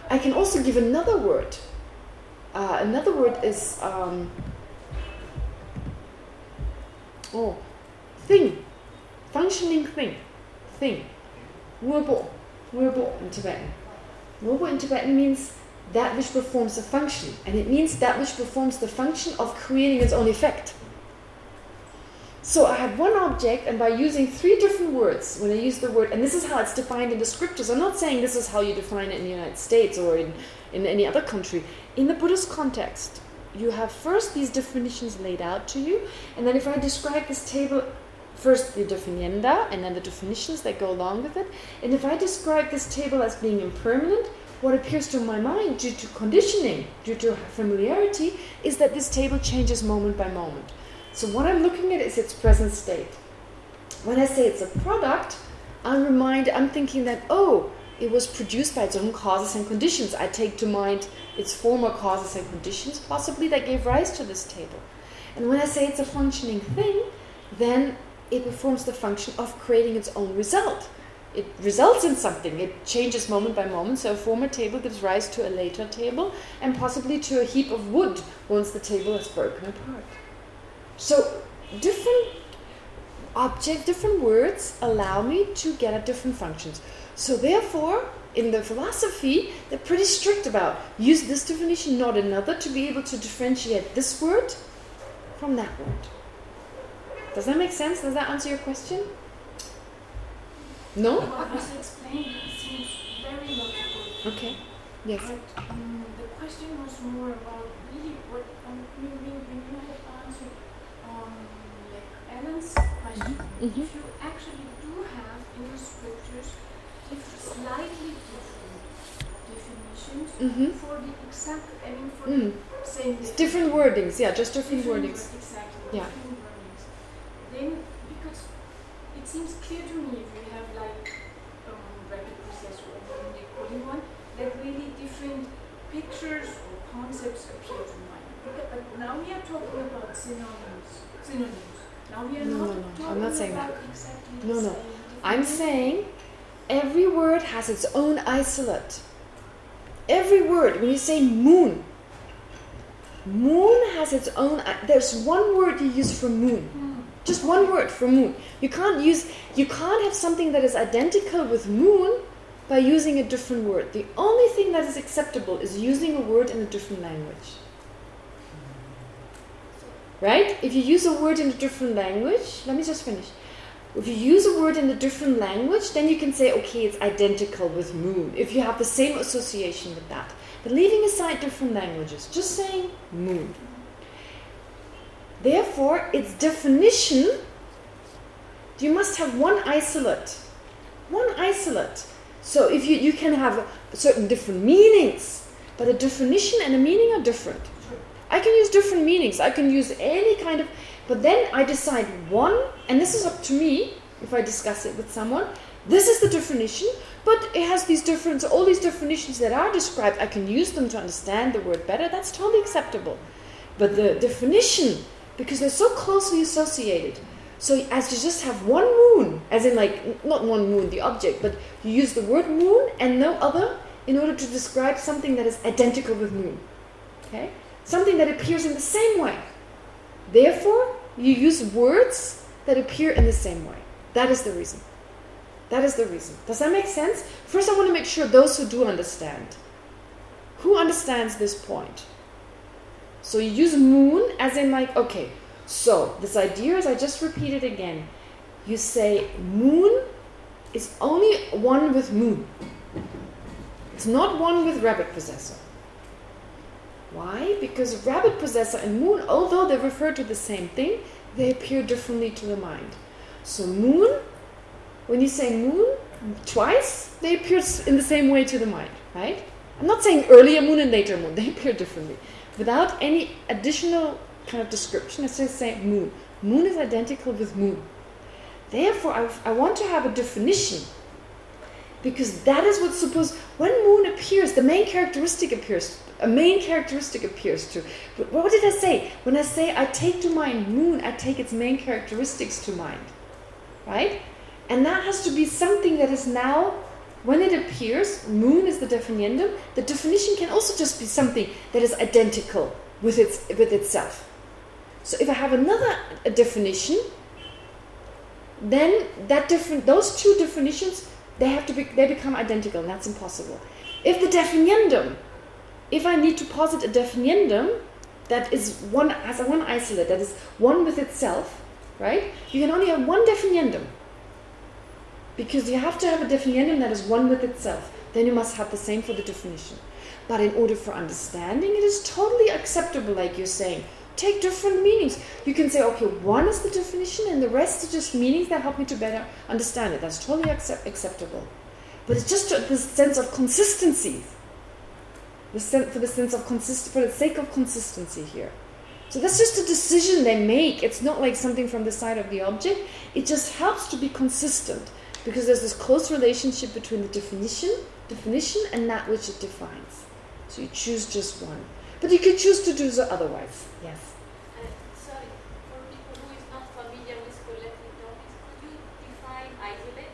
I can also give another word. Uh, another word is um, oh, thing, functioning thing, thing. Wubo, wubo in Tibetan. Wubo in Tibetan means that which performs a function, and it means that which performs the function of creating its own effect. So I have one object, and by using three different words, when I use the word, and this is how it's defined in the scriptures, I'm not saying this is how you define it in the United States or in, in any other country. In the Buddhist context, you have first these definitions laid out to you, and then if I describe this table, first the definienda, and then the definitions that go along with it, and if I describe this table as being impermanent, what appears to my mind due to conditioning, due to familiarity, is that this table changes moment by moment. So what I'm looking at is its present state. When I say it's a product, I'm reminded, I'm thinking that, oh, it was produced by its own causes and conditions. I take to mind its former causes and conditions, possibly that gave rise to this table. And when I say it's a functioning thing, then it performs the function of creating its own result. It results in something. It changes moment by moment. So a former table gives rise to a later table and possibly to a heap of wood once the table is broken apart. So different object, different words allow me to get at different functions. So therefore, in the philosophy, they're pretty strict about use this definition, not another, to be able to differentiate this word from that word. Does that make sense? Does that answer your question? No? What was explained seems very logical. Okay. Yes. But um, the question was more about really what um, you mean when you had answered um, like Alan's question. Mhm. If you actually do have in the scriptures slightly different definitions Mhm. for the exact, I mean for Mm. the same It's different wordings. Yeah, just different Different wordings. Exactly. Yeah. Different wordings. Then, because it seems clear to me if we have like um, rabbit possessor or even the coding one, that really different pictures or concepts appear to mind. But now we are talking about synonyms. Synonyms. Now we are No, not no, no, talking I'm not saying about that. exactly No, the no. I'm saying every word has its own isolate. Every word, when you say moon, moon has its own, there's one word you use for moon. Hmm. Just one word for moon. You can't use, you can't have something that is identical with moon by using a different word. The only thing that is acceptable is using a word in a different language. Right? If you use a word in a different language, let me just finish. If you use a word in a different language, then you can say, okay, it's identical with moon. If you have the same association with that. But leaving aside different languages, just saying moon. Therefore, its definition, you must have one isolate. One isolate. So if you, you can have certain different meanings, but a definition and a meaning are different. I can use different meanings. I can use any kind of... But then I decide one, and this is up to me, if I discuss it with someone, This is the definition, but it has these different, all these definitions that are described, I can use them to understand the word better, that's totally acceptable. But the definition, because they're so closely associated, so as you just have one moon, as in like, not one moon, the object, but you use the word moon and no other in order to describe something that is identical with moon. Okay? Something that appears in the same way. Therefore, you use words that appear in the same way. That is the reason. That is the reason. Does that make sense? First, I want to make sure those who do understand. Who understands this point? So you use moon as in like, okay, so this idea is, I just repeat it again. You say moon is only one with moon. It's not one with rabbit possessor. Why? Because rabbit possessor and moon, although they refer to the same thing, they appear differently to the mind. So moon, when you say moon twice, they appear in the same way to the mind, right? I'm not saying earlier moon and later moon, they appear differently. Without any additional kind of description, I just say moon. Moon is identical with moon. Therefore, I, I want to have a definition because that is what's supposed... When moon appears, the main characteristic appears. A main characteristic appears to. But what did I say? When I say I take to mind moon, I take its main characteristics to mind. Right? And that has to be something that is now, when it appears, moon is the definiendum. The definition can also just be something that is identical with its with itself. So if I have another definition, then that different those two definitions they have to be they become identical and that's impossible. If the definiendum if i need to posit a definiendum that is one as a one isolate that is one with itself right? You can only have one definiendum. Because you have to have a definiendum that is one with itself. Then you must have the same for the definition. But in order for understanding it is totally acceptable like you're saying take different meanings. You can say, okay, one is the definition and the rest are just meanings that help me to better understand it. That's totally accept acceptable. But it's just the sense of consistency. The for the sense of consist for the sake of consistency here. So that's just a decision they make. It's not like something from the side of the object. It just helps to be consistent because there's this close relationship between the definition, definition and that which it defines. So you choose just one. But you could choose to do so otherwise. Yes. Uh, sorry, for people who is not familiar with collective topics, could you define isolate?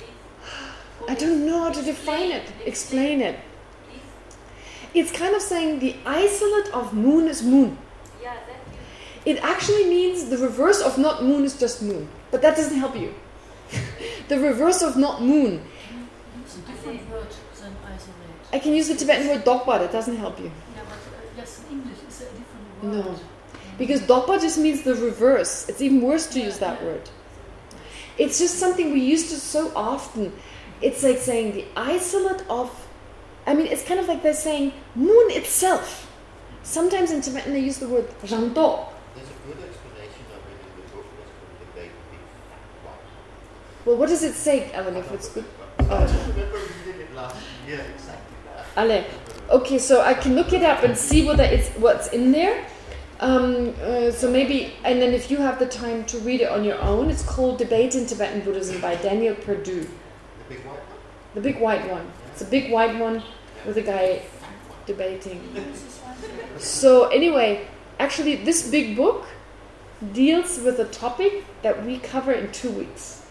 If- I don't know how to define it. Explain it. It's kind of saying the isolate of moon is moon. Yeah. It actually means the reverse of not moon is just moon. But that doesn't help you. [laughs] the reverse of not moon. Use a different word than isolate. I can use the Tibetan word dokpa. That doesn't help you. Yeah, but yes, in English is a different word. No. Because dokpa just means the reverse. It's even worse to use that word. It's just something we use to so often. It's like saying the isolate of... I mean, it's kind of like they're saying moon itself. Sometimes in Tibetan they use the word rangto. There's a good explanation of it in the book that's called The Big Well, what does it say, Alan, if it's good? I Oh. just remember reading it last year, exactly that. Ale. Okay, so I can look it up and see whether it's what's in there. Um, uh, so maybe, and then if you have the time to read it on your own, it's called Debate in Tibetan Buddhism by Daniel Perdue. The big white one? The big white one. It's a big white one with a guy debating. So anyway, actually this big book deals with a topic that we cover in two weeks.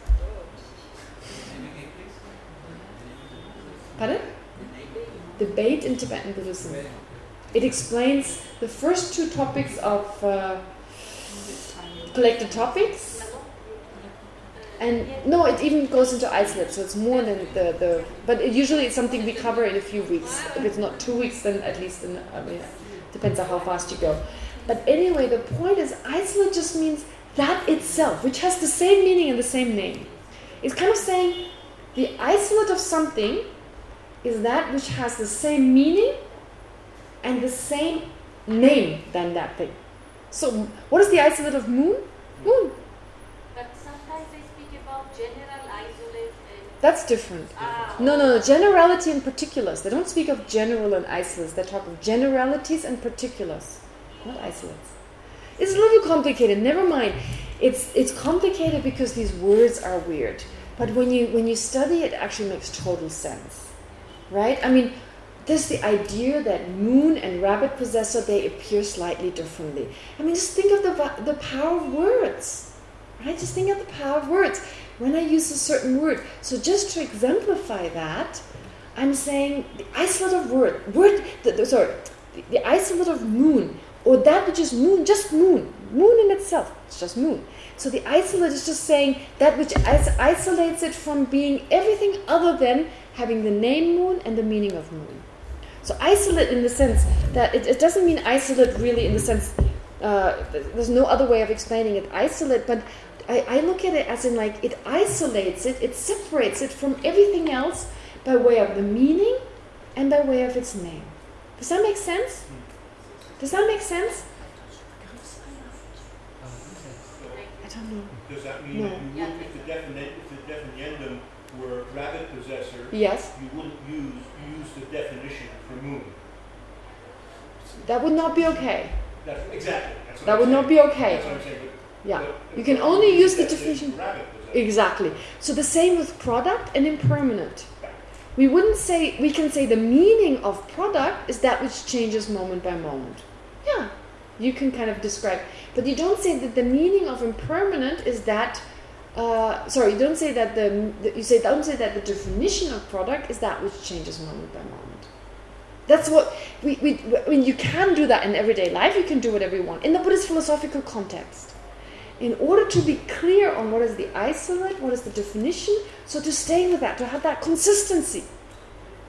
Pardon? Debate in Tibetan Buddhism. It explains the first two topics of uh, collected topics. And no, it even goes into isolate, so it's more than the, the but it, usually it's something we cover in a few weeks. If it's not two weeks, then at least, in, I mean, depends on how fast you go. But anyway, the point is isolate just means that itself, which has the same meaning and the same name. It's kind of saying the isolate of something is that which has the same meaning and the same name than that thing. So what is the isolate of moon? Moon. But sometimes they speak about general isolate and That's different. No, no, no. Generality and particulars. They don't speak of general and isolates. They talk of generalities and particulars, not isolates. It's a little complicated. Never mind. It's it's complicated because these words are weird. But when you when you study it, it actually makes total sense, right? I mean, there's the idea that moon and rabbit possessor they appear slightly differently. I mean, just think of the the power of words, right? Just think of the power of words. When I use a certain word, so just to exemplify that, I'm saying the isolate of word, word, the, the, sorry, the, the isolate of moon, or that which is moon, just moon, moon in itself, it's just moon. So the isolate is just saying that which is isolates it from being everything other than having the name moon and the meaning of moon. So isolate in the sense that it, it doesn't mean isolate really in the sense, uh, there's no other way of explaining it, isolate, but I, I look at it as in like it isolates it, it separates it from everything else by way of the meaning and by way of its name. Does that make sense? Does that make sense? I don't know. Does that mean No. that you would, if the defini- if the definiendum were rabbit possessor, Yes, you wouldn't use, use the definition for moon? that would not be okay. That's, exactly, that's That I'm would not be okay. Yeah, you can only use the definition. Exactly. So the same with product and impermanent. We wouldn't say, we can say the meaning of product is that which changes moment by moment. Yeah, you can kind of describe. But you don't say that the meaning of impermanent is that, uh, sorry, you don't say that the, the, you say, don't say that the definition of product is that which changes moment by moment. That's what, we, we, I mean, you can do that in everyday life, you can do whatever you want. In the Buddhist philosophical context, in order to be clear on what is the isolate, what is the definition, so to stay with that, to have that consistency,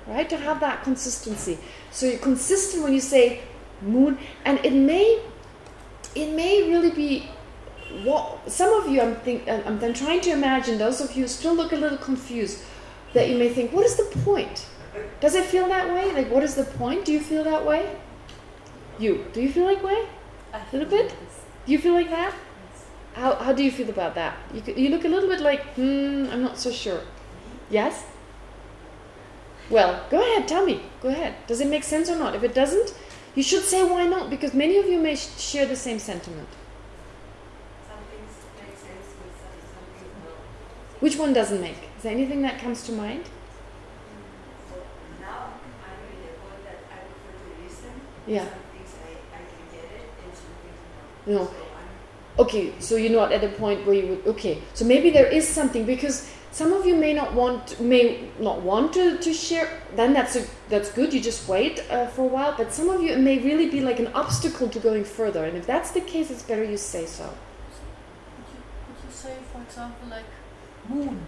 right? To have that consistency. So you're consistent when you say moon, and it may, it may really be what some of you. I'm think I'm, I'm trying to imagine those of you who still look a little confused, that you may think, what is the point? Does it feel that way? Like, what is the point? Do you feel that way? You do you feel like way? A little bit. Do you feel like that? How, how do you feel about that? You, you look a little bit like, hmm, I'm not so sure. Yes? Well, go ahead, tell me. Go ahead. Does it make sense or not? If it doesn't, you should say why not, because many of you may sh share the same sentiment. Some things make sense with some, some things don't. Which one doesn't make? Is there anything that comes to mind? So now I'm in a point that I prefer to listen. Yeah. Some things I, I can get it and some things No. not. So I'm Okay, so you're not at the point where you would. Okay, so maybe there is something because some of you may not want, may not want to, to share. Then that's a that's good. You just wait uh, for a while. But some of you it may really be like an obstacle to going further. And if that's the case, it's better you say so. Could you, you say, for example, like moon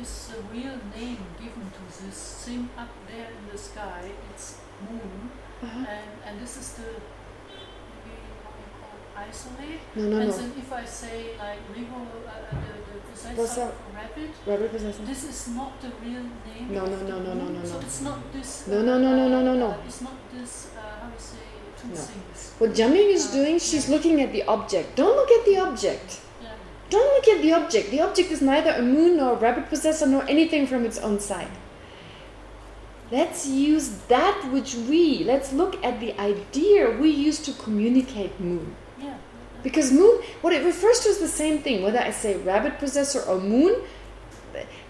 is the real name given to this thing up there in the sky? It's moon, Uh-huh. and and this is the maybe what you call isolate. No, no, and no. then if I say like uh, uh, the, the possessor of rabbit, Rabbit possessor. this is not the real name. No, of no, no, no, no, no, So it's not this. No, no, no, no, no, no, no. uh, It's not this. Uh, how we say two No. things. What Jamyang is Uh, doing, she's yeah. looking at the object. Don't look at the object. Yeah. Don't look at the object. The object is neither a moon nor a rabbit possessor nor anything from its own side. Let's use that which we, let's look at the idea we use to communicate moon. Because moon, what it refers to is the same thing, whether I say rabbit possessor or moon.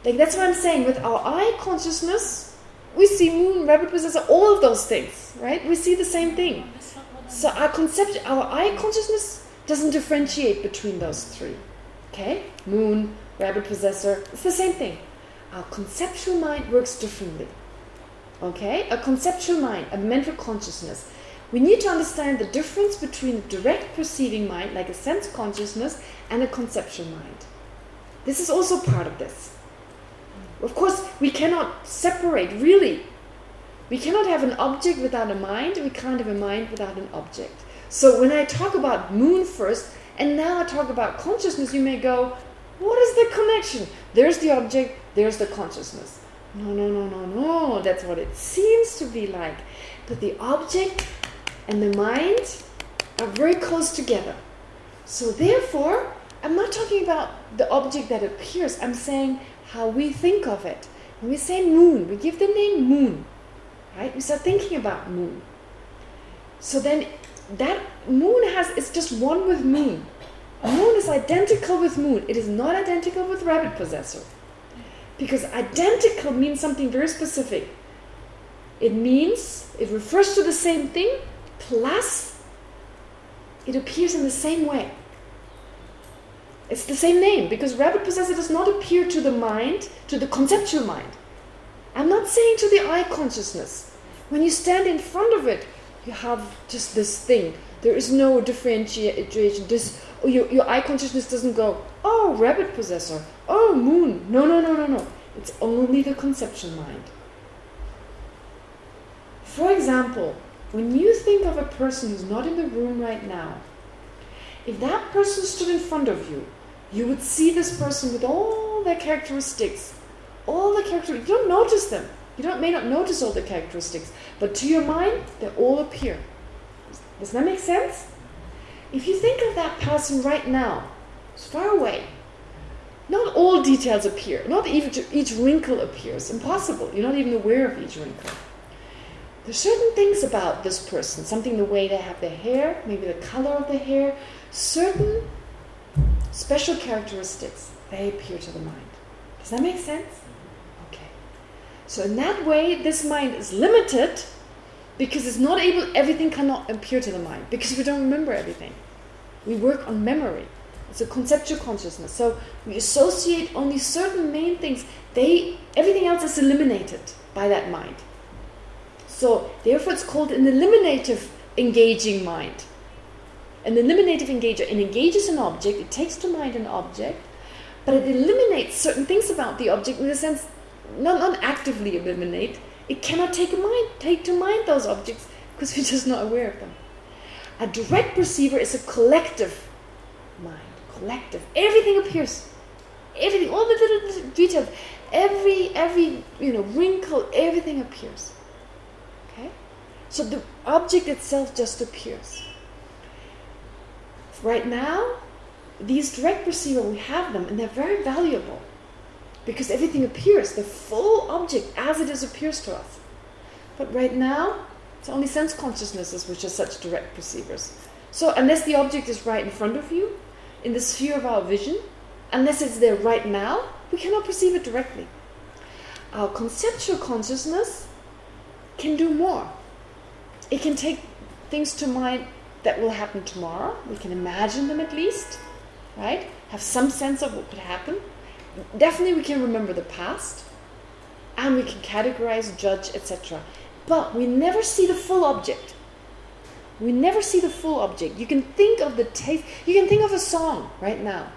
Like that's what I'm saying. With our eye consciousness, we see moon, rabbit possessor, all of those things, right? We see the same thing. So our concept, our eye consciousness doesn't differentiate between those three. Okay? Moon, rabbit possessor, it's the same thing. Our conceptual mind works differently. Okay? A conceptual mind, a mental consciousness. We need to understand the difference between a direct perceiving mind, like a sense consciousness, and a conceptual mind. This is also part of this. Of course, we cannot separate, really. We cannot have an object without a mind, we can't have a mind without an object. So when I talk about moon first, and now I talk about consciousness, you may go, what is the connection? There's the object, there's the consciousness. No, no, no, no, no. That's what it seems to be like. But the object and the mind are very close together. So therefore, I'm not talking about the object that appears. I'm saying how we think of it. When we say moon, we give the name moon. Right? We start thinking about moon. So then that moon has it's just one with moon. Moon is identical with moon. It is not identical with rabbit possessor. Because identical means something very specific. It means, it refers to the same thing, plus it appears in the same way. It's the same name, because rabbit possessor does not appear to the mind, to the conceptual mind. I'm not saying to the eye consciousness. When you stand in front of it, you have just this thing. There is no differentiation. This oh, your, your eye consciousness doesn't go, oh, rabbit possessor, oh, moon. No, no, no, no, no. It's only the conception mind. For example, when you think of a person who's not in the room right now, if that person stood in front of you, you would see this person with all their characteristics, all the characteristics. You don't notice them. You don't may not notice all the characteristics, but to your mind, they all appear. Does that make sense? If you think of that person right now, it's far away, not all details appear. Not even each wrinkle appears. Impossible. You're not even aware of each wrinkle. There's certain things about this person, something the way they have their hair, maybe the color of the hair, certain special characteristics, they appear to the mind. Does that make sense? Okay. So in that way, this mind is limited because it's not able, everything cannot appear to the mind because we don't remember everything. We work on memory. It's a conceptual consciousness. So we associate only certain main things. They Everything else is eliminated by that mind. So therefore it's called an eliminative engaging mind. An eliminative engager. It engages an object, it takes to mind an object, but it eliminates certain things about the object in the sense, not, not actively eliminate, it cannot take, mind, take to mind those objects because we're just not aware of them. A direct perceiver is a collective mind, collective. Everything appears. Everything, all the little details, every every you know wrinkle, everything appears. So the object itself just appears. Right now, these direct perceiver we have them, and they're very valuable because everything appears, the full object as it is appears to us. But right now, it's only sense consciousnesses which are such direct perceivers. So unless the object is right in front of you, in the sphere of our vision, unless it's there right now, we cannot perceive it directly. Our conceptual consciousness can do more. It can take things to mind that will happen tomorrow. We can imagine them at least, right? Have some sense of what could happen. Definitely we can remember the past, and we can categorize, judge, etc. But we never see the full object. We never see the full object. You can think of the taste. You can think of a song right now.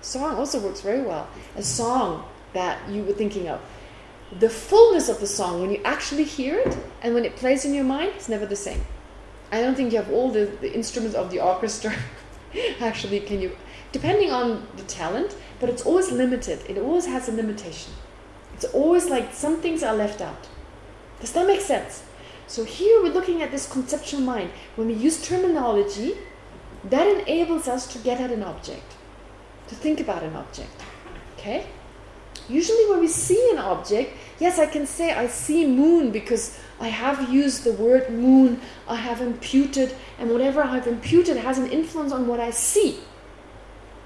Song also works very well. A song that you were thinking of. The fullness of the song, when you actually hear it, and when it plays in your mind, it's never the same. I don't think you have all the, the instruments of the orchestra. [laughs] actually, can you... Depending on the talent, but it's always limited. It always has a limitation. It's always like some things are left out. Does that make sense? So here we're looking at this conceptual mind. When we use terminology, that enables us to get at an object, to think about an object. Okay? Usually when we see an object, yes, I can say I see moon because I have used the word moon, I have imputed, and whatever I've imputed has an influence on what I see.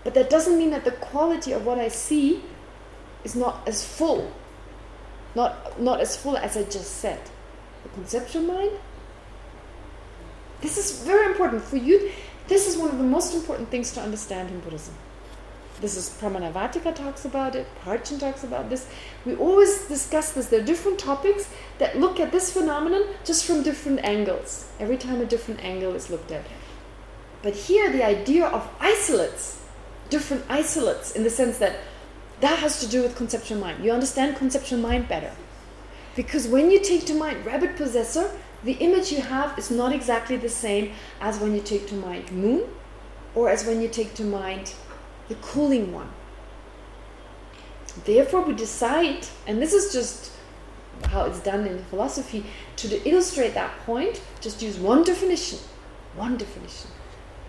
But that doesn't mean that the quality of what I see is not as full not, not as full as I just said. The conceptual mind. This is very important for you. This is one of the most important things to understand in Buddhism. This is Pramanavarttika talks about it, Parchen talks about this. We always discuss this. There are different topics that look at this phenomenon just from different angles. Every time a different angle is looked at. But here the idea of isolates, different isolates in the sense that that has to do with conceptual mind. You understand conceptual mind better. Because when you take to mind rabbit possessor, the image you have is not exactly the same as when you take to mind moon or as when you take to mind the cooling one. Therefore, we decide, and this is just how it's done in philosophy, to illustrate that point, just use one definition. One definition.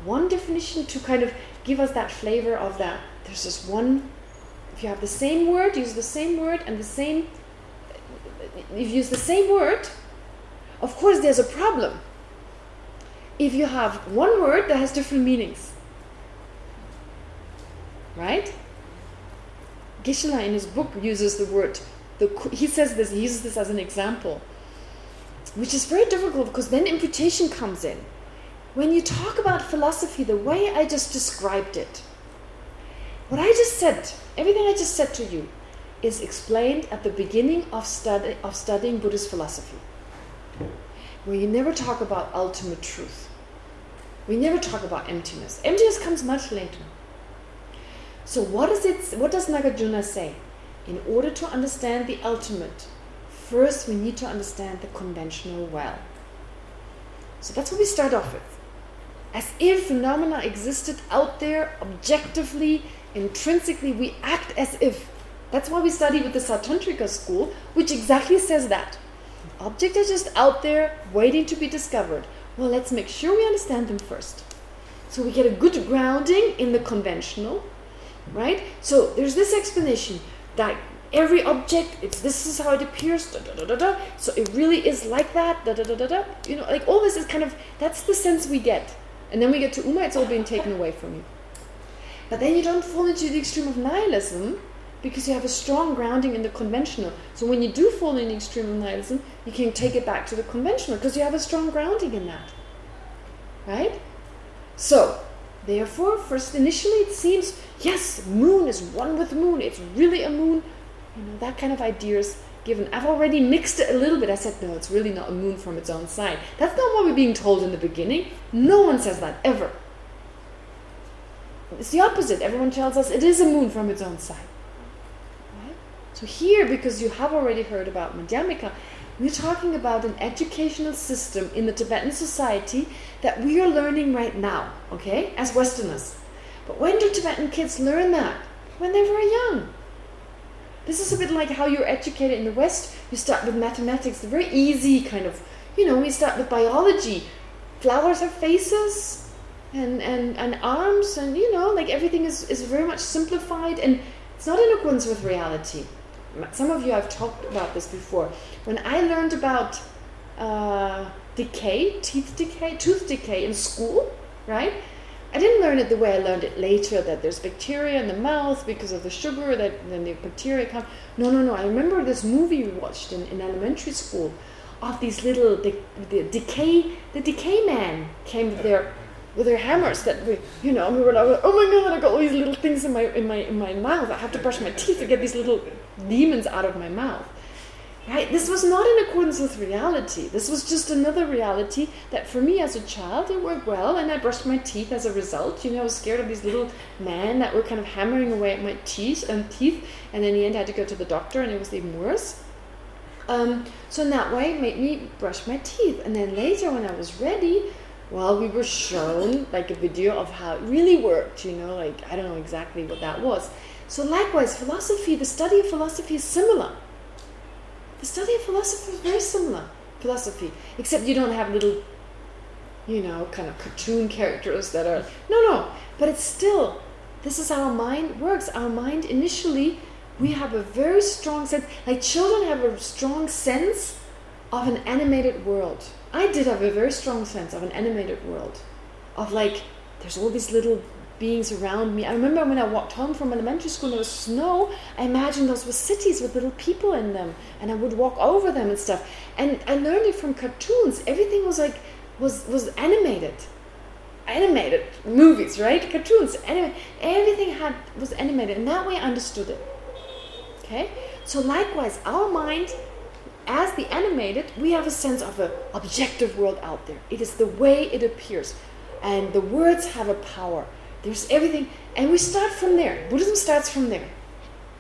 One definition to kind of give us that flavor of that. There's just one if you have the same word, use the same word and the same... If you use the same word, of course there's a problem. If you have one word that has different meanings. Right? Geshe-la in his book uses the word, the, he says this, he uses this as an example, which is very difficult because then imputation comes in. When you talk about philosophy the way I just described it, what I just said, everything I just said to you, is explained at the beginning of, study, of studying Buddhist philosophy, where you never talk about ultimate truth. We never talk about emptiness. Emptiness comes much later. So what is it? What does Nagarjuna say? In order to understand the ultimate, first we need to understand the conventional well. So that's what we start off with. As if phenomena existed out there, objectively, intrinsically, we act as if. That's why we study with the Sautrantika school, which exactly says that. Objects are just out there, waiting to be discovered. Well, let's make sure we understand them first. So we get a good grounding in the conventional, right? So there's this explanation that every object, it's this is how it appears, da, da, da, so it really is like that. You know, like all this is kind of, that's the sense we get. And then we get to Uma, it's all being taken away from you. But then you don't fall into the extreme of nihilism because you have a strong grounding in the conventional. So when you do fall in the extreme of nihilism, you can take it back to the conventional because you have a strong grounding in that. Right? So, therefore, first initially it seems, yes, moon is one with moon. It's really a moon. You know, that kind of idea is given. I've already mixed it a little bit. I said, no, it's really not a moon from its own side. That's not what we're being told in the beginning. No one says that, ever. It's the opposite. Everyone tells us it is a moon from its own side. Right? So here, because you have already heard about Madhyamika, we're talking about an educational system in the Tibetan society that we are learning right now, okay, as Westerners. But when do Tibetan kids learn that? When they're very young. This is a bit like how you're educated in the West. You start with mathematics, the very easy kind of, you know, we start with biology. Flowers have faces and, and, and arms and, you know, like everything is, is very much simplified and it's not in accordance with reality. Some of you have talked about this before. When I learned about uh, decay, teeth decay, tooth decay in school, right? I didn't learn it the way I learned it later, that there's bacteria in the mouth because of the sugar, that then the bacteria come. No, no, no. I remember this movie we watched in, in elementary school of these little, the, the decay, the decay man came with their, with their hammers that we, you know, we were like, oh my God, I got all these little things in my, in my, in my mouth. I have to brush my teeth to get these little demons out of my mouth. Right? This was not in accordance with reality. This was just another reality that for me as a child, it worked well, and I brushed my teeth as a result. You know, I was scared of these little men that were kind of hammering away at my teeth, and teeth, and in the end I had to go to the doctor, and it was even worse. Um, so in that way, it made me brush my teeth. And then later, when I was ready, well, we were shown like a video of how it really worked, you know, like I don't know exactly what that was. So likewise, philosophy, the study of philosophy is similar. The study of philosophy is very similar, philosophy, except you don't have little, you know, kind of cartoon characters that are, no, no, but it's still, this is how our mind works. Our mind initially, we have a very strong sense, like children have a strong sense of an animated world. I did have a very strong sense of an animated world, of like, there's all these little beings around me. I remember when I walked home from elementary school, and there was snow. I imagined those were cities with little people in them, and I would walk over them and stuff. And I learned it from cartoons. Everything was like was was animated, animated movies, right? Cartoons. Anyway, everything had was animated, and that way I understood it. Okay. So likewise, our mind. As the animated, we have a sense of an objective world out there. It is the way it appears. And the words have a power. There's everything. And we start from there. Buddhism starts from there.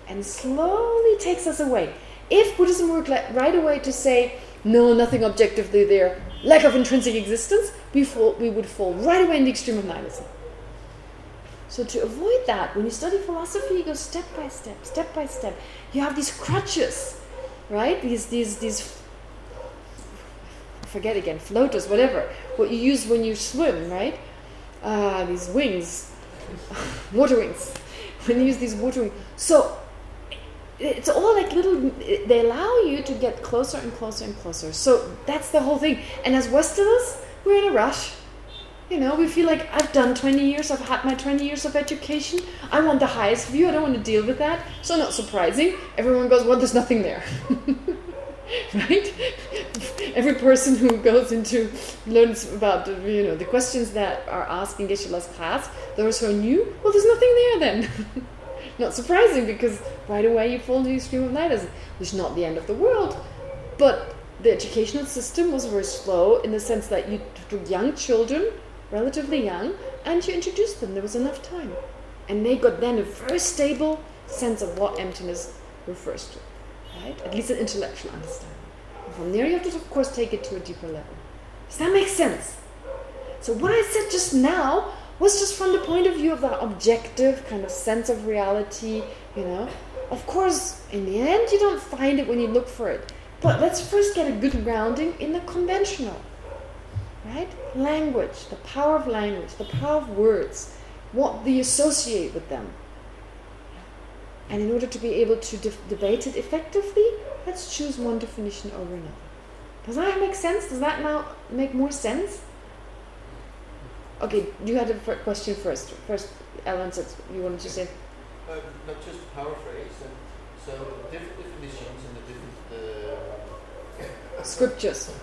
And slowly takes us away. If Buddhism were right away to say, no, nothing objectively there, lack of intrinsic existence, we, fall, we would fall right away in the extreme of nihilism. So to avoid that, when you study philosophy, you go step by step, step by step. You have these crutches, right? These, these, these, forget again, floaters, whatever. What you use when you swim, right? Uh, these wings, [laughs] water wings. When you use these water wings. So it's all like little, they allow you to get closer and closer and closer. So that's the whole thing. And as Westerners, we're in a rush. You know, we feel like I've done 20 years, I've had my 20 years of education, I want the highest view, I don't want to deal with that. So not surprising, everyone goes, well, there's nothing there. [laughs] [laughs] right? Every person who goes into, learns about, the, you know, the questions that are asked in Geshe-la's class, those who are new, well, there's nothing there then. [laughs] not surprising because right away you fall into the stream of nihilism, which is not the end of the world. But the educational system was very slow in the sense that you took young children, relatively young, and you introduced them. There was enough time. And they got then a very stable sense of what emptiness refers to. Right? At least an intellectual understanding. And from there you have to, of course, take it to a deeper level. Does that make sense? So what I said just now was just from the point of view of that objective kind of sense of reality, you know. Of course, in the end, you don't find it when you look for it. But let's first get a good grounding in the conventional, right? Language, the power of language, the power of words, what we associate with them. And in order to be able to de debate it effectively, let's choose one definition over another. Does that make sense? Does that now make more sense? Okay, you had a question first. First, Ellen said you wanted to say. Uh, not just paraphrase. So different definitions in the different uh, scriptures. [laughs]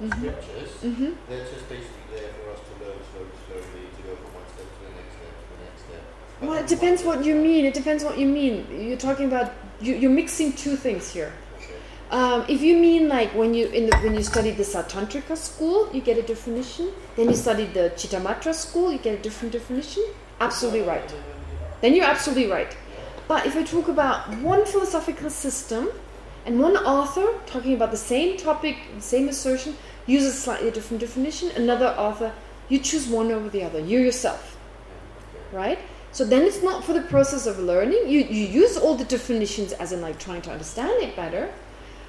Mm -hmm. Scriptures. Mm -hmm. They're just basically there for us to learn slowly, slowly to go from one step to the next step to the next step. But Well, it depends what you mean. It depends what you mean. You're talking about you, you're mixing two things here. Um, if you mean like when you in the, when you study the Sautrantika school, you get a definition. Then you study the Chittamatra school, you get a different definition. Absolutely right. Then you're absolutely right. But if I talk about one philosophical system and one author talking about the same topic, the same assertion, uses slightly different definition, another author, you choose one over the other. You yourself. Right? So then it's not for the process of learning. You, you use all the definitions as in like trying to understand it better.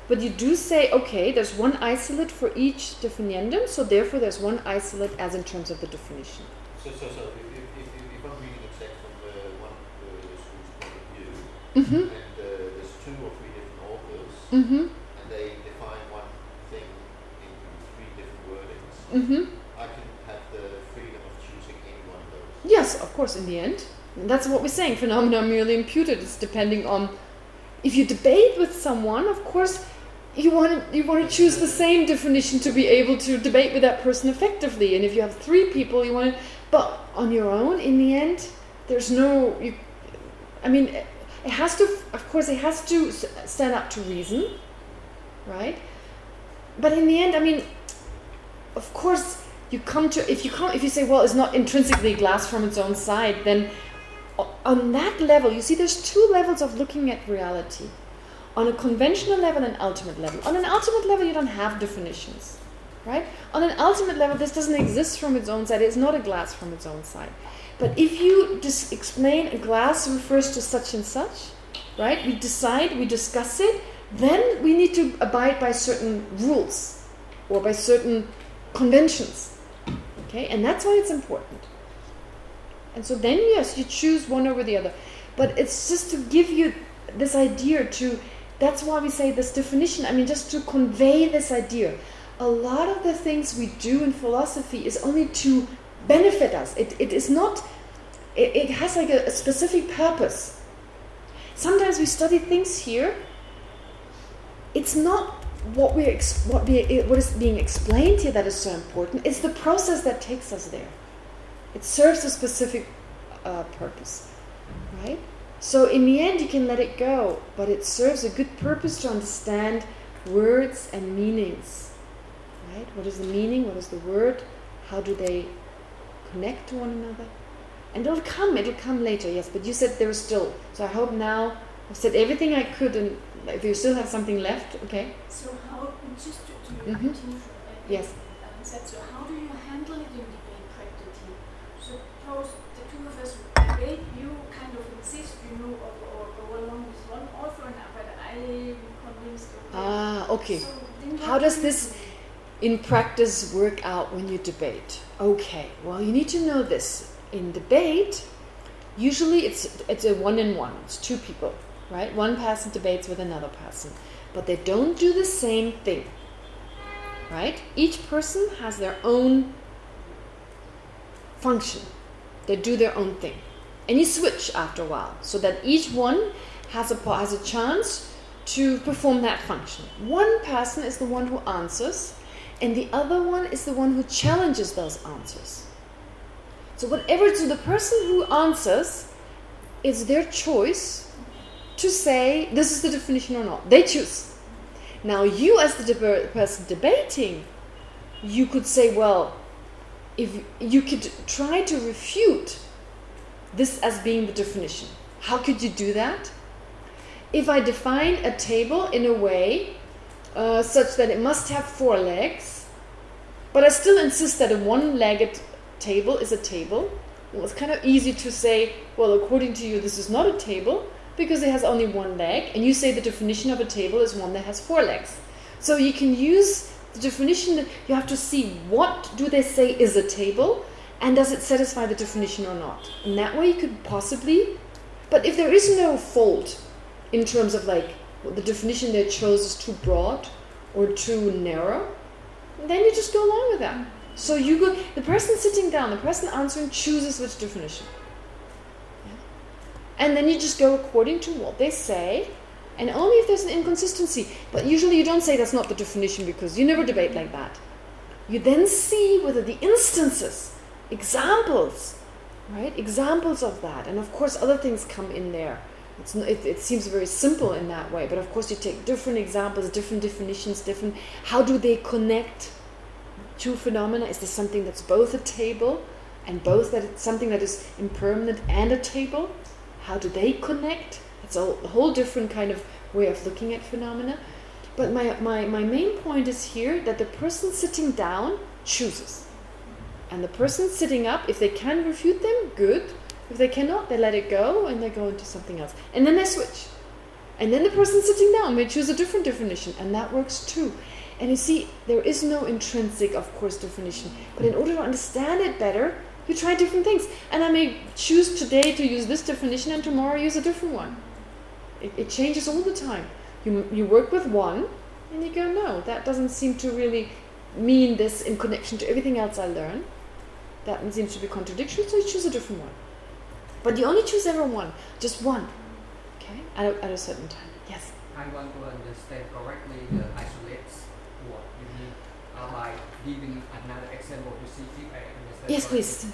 But you do say, okay, there's one isolate for each definiendum, so therefore there's one isolate as in terms of the definition. So, so, so if, if, if, if I'm reading a text from the one the school's point of view, Mm-hmm. and uh, there's two or three different authors, Mm-hmm. and they define one thing in three different wordings, Mm-hmm. I can have the freedom of choosing any one of those. Yes, of course, in the end. And that's what we're saying. Phenomena are merely imputed. It's depending on... If you debate with someone, of course, you want to you want to choose the same definition to be able to debate with that person effectively. And if you have three people, you want to... But on your own, in the end, there's no... You, I mean, it has to... Of course, it has to stand up to reason, right? But in the end, I mean, of course, you come to if you come if you say, well, it's not intrinsically glass from its own side, then on that level, you see, there's two levels of looking at reality. On a conventional level and ultimate level. On an ultimate level, you don't have definitions, right? On an ultimate level, this doesn't exist from its own side. It's not a glass from its own side. But if you just explain a glass refers to such and such, right? We decide, we discuss it, then we need to abide by certain rules or by certain conventions. Okay, and that's why it's important. And so then, yes, you choose one over the other. But it's just to give you this idea to, that's why we say this definition, I mean, just to convey this idea. A lot of the things we do in philosophy is only to benefit us. It, it is not, it, it has like a, a specific purpose. Sometimes we study things here, it's not what we what we what is being explained here that is so important. It's the process that takes us there. It serves a specific uh, purpose, right? So in the end, you can let it go, but it serves a good purpose to understand words and meanings, right? What is the meaning? What is the word? How do they connect to one another? And it'll come. It'll come later. Yes, but you said there's still. So I hope now I've said everything I could, and if you still have something left, okay. So how, just to, to Mhm. continue Yes. Said, so how do you handle it in debate practically? Suppose the two of us debate, you kind of insist, you know, or, or go along with one author, and but I'm convinced. Okay. Ah, okay. So How does this in practice work out when you debate? Okay, well you need to know this. In debate, usually it's it's a one in one. It's two people, right? One person debates with another person, but they don't do the same thing. Right? Each person has their own function. They do their own thing. And you switch after a while so that each one has a, has a chance to perform that function. One person is the one who answers and the other one is the one who challenges those answers. So whatever, to the person who answers, it's their choice to say this is the definition or not. They choose. Now you as the deba- person debating, you could say, well, if you could try to refute this as being the definition. How could you do that? If I define a table in a way uh, such that it must have four legs, but I still insist that a one-legged table is a table, well, it's kind of easy to say, well, according to you, this is not a table because it has only one leg, and you say the definition of a table is one that has four legs. So you can use the definition, you have to see what do they say is a table, and does it satisfy the definition or not. And that way you could possibly, but if there is no fault in terms of like, the definition they chose is too broad or too narrow, then you just go along with that. So you go, the person sitting down, the person answering chooses which definition. And then you just go according to what they say, and only if there's an inconsistency. But usually you don't say that's not the definition because you never debate like that. You then see whether the instances, examples, right? Examples of that. And of course other things come in there. It's, it, it seems very simple in that way. But of course you take different examples, different definitions, different... How do they connect two phenomena? Is this something that's both a table and both that it's something that is impermanent and a table? How do they connect? It's a whole different kind of way of looking at phenomena. But my, my, my main point is here that the person sitting down chooses. And the person sitting up, if they can refute them, good. If they cannot, they let it go and they go into something else. And then they switch. And then the person sitting down may choose a different definition, and that works too. And you see, there is no intrinsic, of course, definition. But in order to understand it better, you try different things. And I may choose today to use this definition and tomorrow use a different one. It, it changes all the time. You, you work with one and you go, no, that doesn't seem to really mean this in connection to everything else I learn. That seems to be contradictory, so you choose a different one. But you only choose ever one, just one, okay, at a, at a certain time. Yes? I want to understand correctly the isolates what you mean uh, by giving another example to see Yes, please.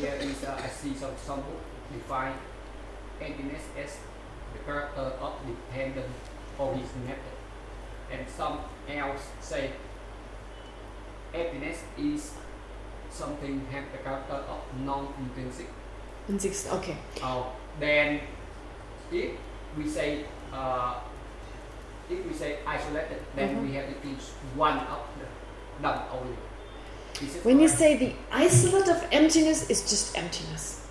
Here is uh, I see some example define emptiness as the character of dependent or his method. And some else say emptiness is something have the character of non-intrinsic. In six, okay. Uh, then if we say uh, if we say isolated, then Mhm. we have to choose one of the only. When you say the isolate of emptiness is just emptiness.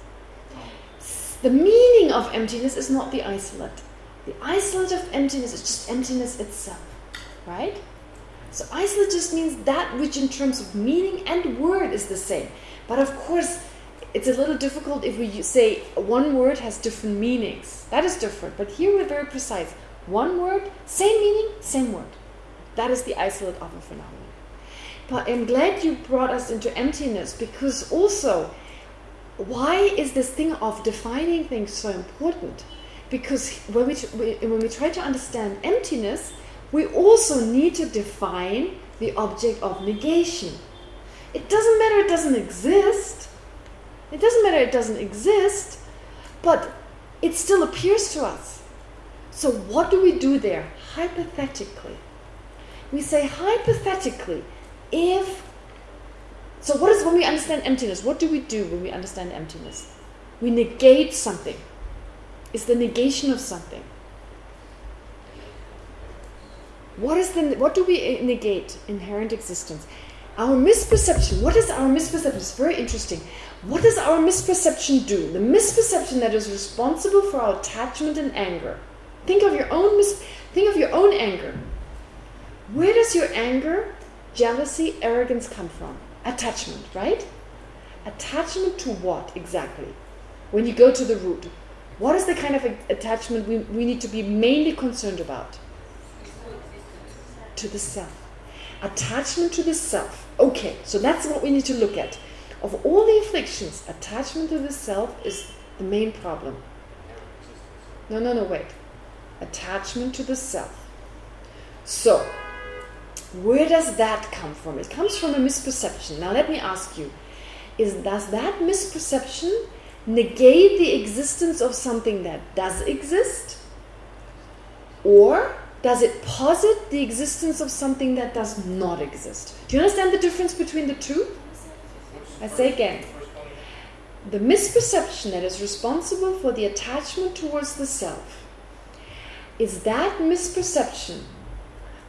The meaning of emptiness is not the isolate. The isolate of emptiness is just emptiness itself. Right? So isolate just means that which in terms of meaning and word is the same. But of course, it's a little difficult if we say one word has different meanings. That is different. But here we're very precise. One word, same meaning, same word. That is the isolate of a phenomenon. But I'm glad you brought us into emptiness because also, why is this thing of defining things so important? Because when we, when we try to understand emptiness, we also need to define the object of negation. It doesn't matter it doesn't exist. It doesn't matter it doesn't exist, but it still appears to us. So what do we do there? Hypothetically. We say hypothetically, if so what is when we understand emptiness what do we do when we understand emptiness? We negate something. It's the negation of something. What is the what do we uh, negate? Inherent existence. Our misperception. What is our misperception? It's very interesting. What does our misperception do? The misperception that is responsible for our attachment and anger. Think of your own mis think of your own anger. Where does your anger jealousy, arrogance come from? Attachment, right? Attachment to what exactly? When you go to the root, what is the kind of attachment we, we need to be mainly concerned about? To the self. Attachment to the self. Okay, so that's what we need to look at. of all the afflictions, attachment to the self is the main problem. No, no, no, wait. Attachment to the self. So, where does that come from? It comes from a misperception. Now let me ask you, is does that misperception negate the existence of something that does exist? Or does it posit the existence of something that does not exist? Do you understand the difference between the two? I say again. The misperception that is responsible for the attachment towards the self is that misperception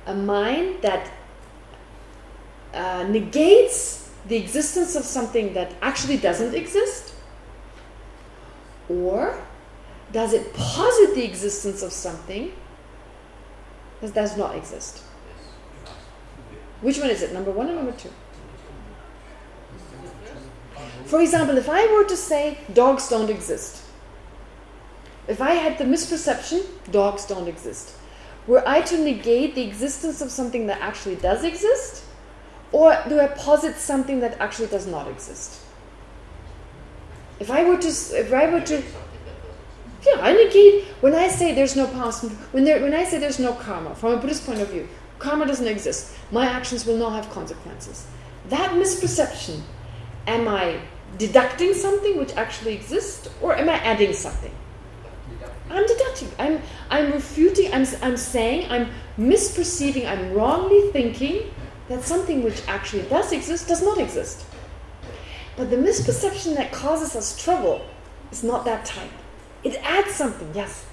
a mind that uh, negates the existence of something that actually doesn't exist? Or does it posit the existence of something that does not exist? Which one is it, number one or number two? For example, if I were to say dogs don't exist, if I had the misperception, dogs don't exist, were I to negate the existence of something that actually does exist, or do I posit something that actually does not exist? If I were to, if I were to, yeah, I negate when I say there's no past. When there, when I say there's no karma, from a Buddhist point of view, karma doesn't exist. My actions will not have consequences. That misperception, am I deducting something which actually exists, or am I adding something? I'm deducting. I'm I'm refuting. I'm I'm saying. I'm misperceiving. I'm wrongly thinking that something which actually does exist does not exist. But the misperception that causes us trouble is not that type. It adds something, yes.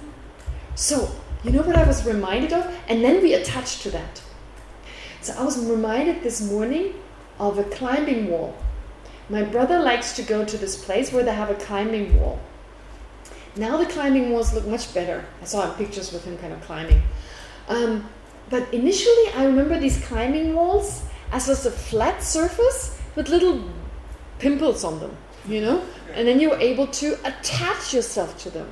So, you know what I was reminded of? And then we attach to that. So I was reminded this morning of a climbing wall. My brother likes to go to this place where they have a climbing wall. Now the climbing walls look much better. I saw pictures with him kind of climbing. Um, but initially, I remember these climbing walls as just a flat surface with little pimples on them, you know? And then you were able to attach yourself to them.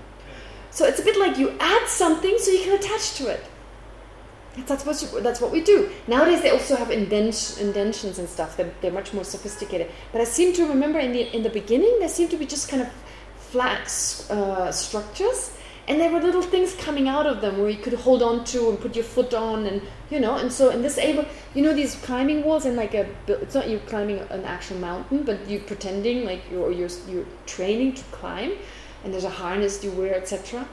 So it's a bit like you add something so you can attach to it. That's what you, that's what we do. Nowadays they also have indent, indentions and stuff. They're, they're much more sophisticated. But I seem to remember in the in the beginning there seemed to be just kind of flat uh, structures, and there were little things coming out of them where you could hold on to and put your foot on, and you know. And so in this able, you know, these climbing walls and like a it's not you climbing an actual mountain, but you're pretending like you're you're you're training to climb, and there's a harness you wear, etc.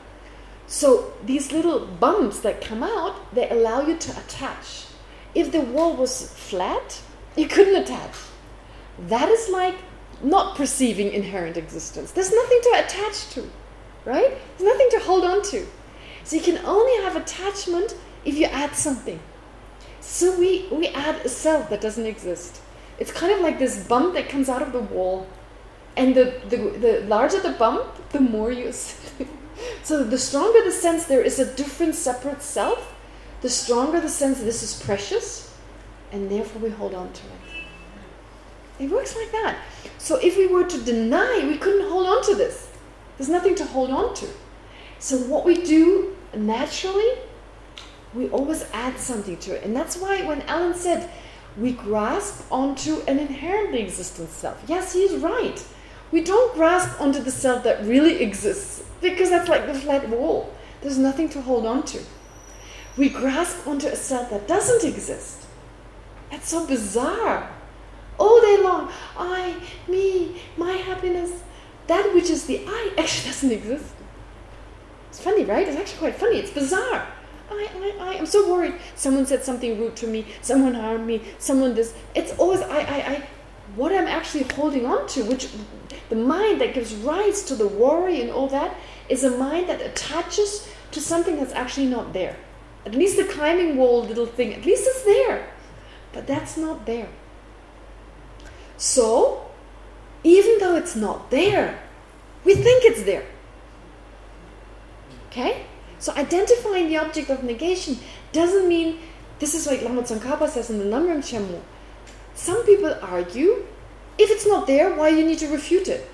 So these little bumps that come out, they allow you to attach. If the wall was flat, you couldn't attach. That is like not perceiving inherent existence. There's nothing to attach to, right? There's nothing to hold on to. So you can only have attachment if you add something. So we, we add a self that doesn't exist. It's kind of like this bump that comes out of the wall. And the, the, the larger the bump, the more you... [laughs] so the stronger the sense there is a different separate self, the stronger the sense this is precious, and therefore we hold on to it. It works like that. So if we were to deny, we couldn't hold on to this. There's nothing to hold on to. So what we do naturally, we always add something to it. And that's why when Alan said, we grasp onto an inherently existent self. Yes, he's right. We don't grasp onto the self that really exists because that's like the flat wall. There's nothing to hold on to. We grasp onto a self that doesn't exist. That's so bizarre. All day long, I, me, my happiness. That which is the I [laughs] actually doesn't exist. It's funny, right? It's actually quite funny. It's bizarre. I, I, I, I'm so worried. Someone said something rude to me. Someone harmed me. Someone this. It's always I, I, I. What I'm actually holding on to, which the mind that gives rise to the worry and all that, is a mind that attaches to something that's actually not there. At least the climbing wall little thing, at least it's there. But that's not there. So, even though it's not there, we think it's there. Okay? So identifying the object of negation doesn't mean, this is like Lama Tsongkhapa says in the Lamrim Chenmo. Some people argue, if it's not there, why you need to refute it?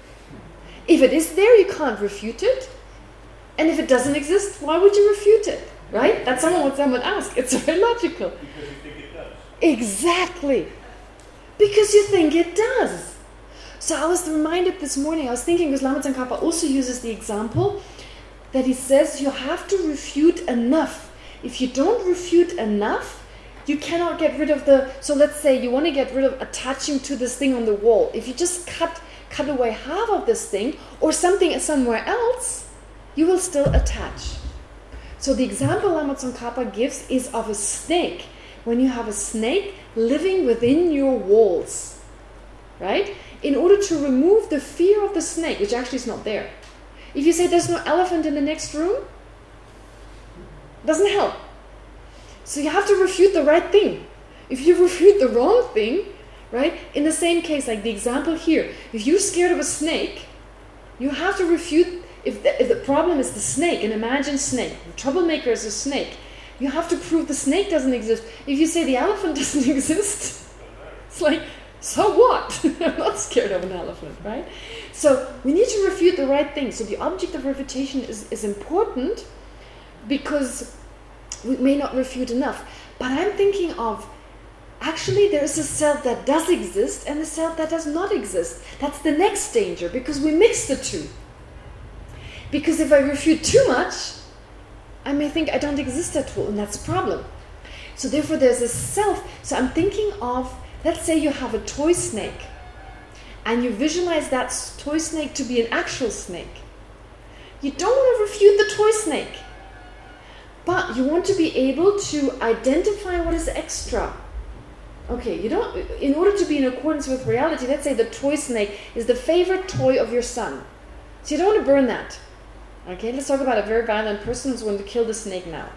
If it is there, you can't refute it. And if it doesn't exist, why would you refute it? Right? That's someone what someone ask. It's [laughs] very logical. Because you think it does. Exactly. Because you think it does. So I was reminded this morning, I was thinking, because Lama Tsongkhapa also uses the example that he says you have to refute enough. If you don't refute enough, you cannot get rid of the... So let's say you want to get rid of attaching to this thing on the wall. If you just cut cut away half of this thing or something somewhere else, you will still attach. So the example Lama Tsongkhapa gives is of a snake. When you have a snake living within your walls, right? In order to remove the fear of the snake, which actually is not there. If you say there's no elephant in the next room, doesn't help. So you have to refute the right thing. If you [laughs] refute the wrong thing, right? In the same case, like the example here, if you're scared of a snake, you have to refute, if the, if the problem is the snake, and imagine snake, the troublemaker is a snake, you have to prove the snake doesn't exist. If you say the elephant [laughs] doesn't exist, it's like, so what? [laughs] I'm not scared of an elephant, right? So we need to refute the right thing. So the object of refutation is, is important because we may not refute enough. But I'm thinking of actually there is a self that does exist and a self that does not exist. That's the next danger because we mix the two. Because if I refute too much, I may think I don't exist at all and that's a problem. So therefore there's a self. So I'm thinking of, let's say you have a toy snake and you visualize that toy snake to be an actual snake. You don't want to refute the toy snake. But you want to be able to identify what is extra. Okay, you don't. In order to be in accordance with reality, let's say the toy snake is the favorite toy of your son. So you don't want to burn that. Okay, let's talk about a very violent person who's going to kill the snake now.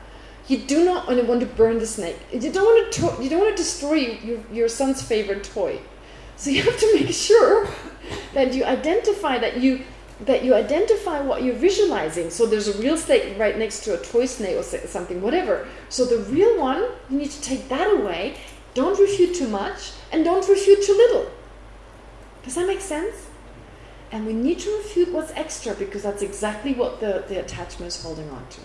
You do not want to burn the snake. You don't want to. You don't want to destroy your, your son's favorite toy. So you have to make sure that you identify that you that you identify what you're visualizing. So there's a real snake right next to a toy snake or something, whatever. So the real one, you need to take that away. Don't refute too much and don't refute too little. Does that make sense? And we need to refute what's extra because that's exactly what the, the attachment is holding on to.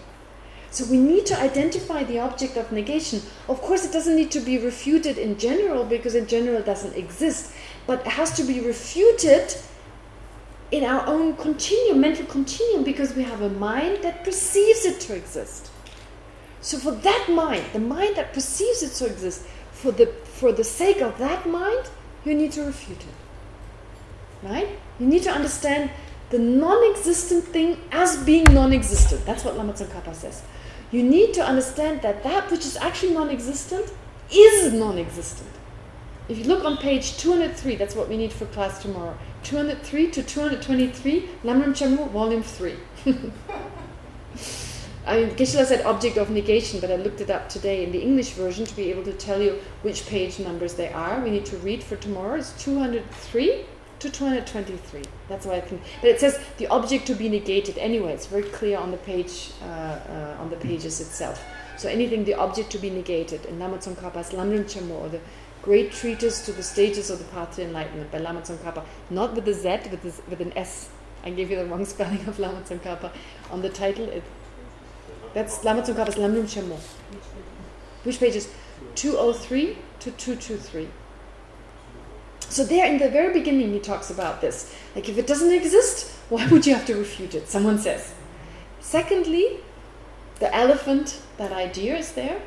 So we need to identify the object of negation. Of course, it doesn't need to be refuted in general because in general it doesn't exist. But it has to be refuted in our own continuum, mental continuum, because we have a mind that perceives it to exist. So for that mind, the mind that perceives it to exist, for the for the sake of that mind, you need to refute it. Right? You need to understand the non-existent thing as being non-existent. That's what Lama Tsongkhapa says. You need to understand that that which is actually non-existent is non-existent. If you look on page 203, that's what we need for class tomorrow. 203 to 223, Lamrim Chenmo, volume 3. [laughs] I mean, Geshe-la said object of negation, but I looked it up today in the English version to be able to tell you which page numbers they are. We need to read for tomorrow. It's 203 to 223. That's what I think. But it says the object to be negated anyway. It's very clear on the page, uh, uh, on the pages itself. So anything, the object to be negated. In Lama Tsongkhapa's Lamrim Chenmo, or the great treatise to the stages of the path to enlightenment by Lama Tsongkhapa. Not with a Z, with, this, with an S. I gave you the wrong [laughs] spelling of Lama Tsongkhapa. On the title, it, that's Lama Tsongkhapa's Lamrim Chenmo. Which pages? 203 to 223. So there, in the very beginning, he talks about this. Like, if it doesn't exist, why would you have to refute it? Someone says. Secondly, the elephant, that idea is there.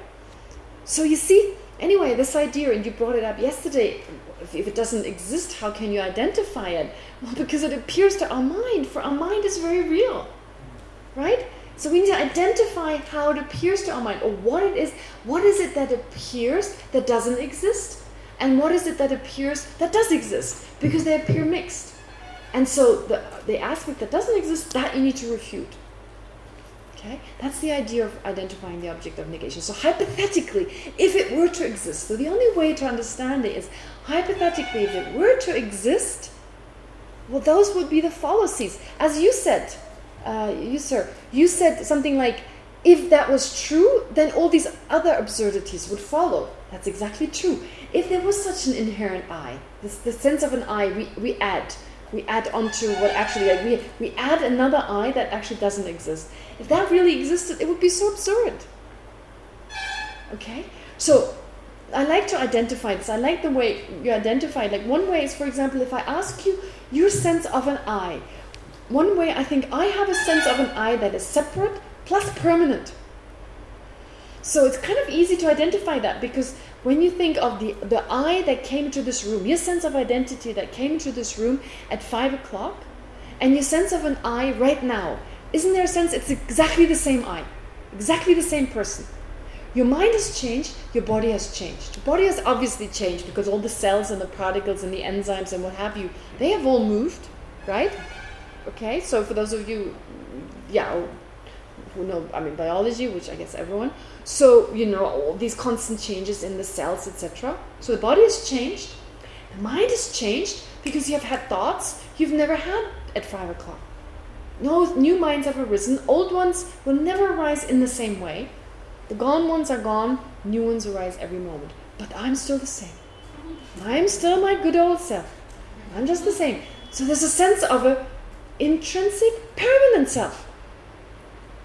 So you see, anyway, this idea, and you brought it up yesterday, if, it doesn't exist, how can you identify it? Well, because it appears to our mind, for our mind is very real. Right? So we need to identify how it appears to our mind, or what it is. What is it that appears that doesn't exist? And what is it that appears that does exist? Because they appear mixed. And so the, the aspect that doesn't exist, that you need to refute. Okay, That's the idea of identifying the object of negation. So hypothetically, if it were to exist, so the only way to understand it is, hypothetically, if it were to exist, well, those would be the fallacies. As you said, uh, you sir, you said something like, if that was true, then all these other absurdities would follow. That's exactly true. If there was such an inherent I, this, the sense of an I, we, we add, we add onto what actually, like we, we add another I that actually doesn't exist. If that really existed, it would be so absurd. Okay? So, I like to identify this. I like the way you identify. Like one way is, for example, if I ask you your sense of an I. One way I think I have a sense of an I that is separate plus permanent. So it's kind of easy to identify that because when you think of the, the I that came into this room, your sense of identity that came into this room at 5 o'clock, and your sense of an I right now, isn't there a sense it's exactly the same I? Exactly the same person. Your mind has changed, your body has changed. Your body has obviously changed because all the cells and the particles and the enzymes and what have you, they have all moved, right? Okay, so for those of you, yeah, who know, I mean, biology, which I guess everyone, so, you know, all these constant changes in the cells, etc. So the body has changed, the mind has changed because you have had thoughts you've never had at 5 o'clock. No new minds have arisen, old ones will never arise in the same way. The gone ones are gone, new ones arise every moment. But I'm still the same. I'm still my good old self. I'm just the same. So there's a sense of a intrinsic, permanent self.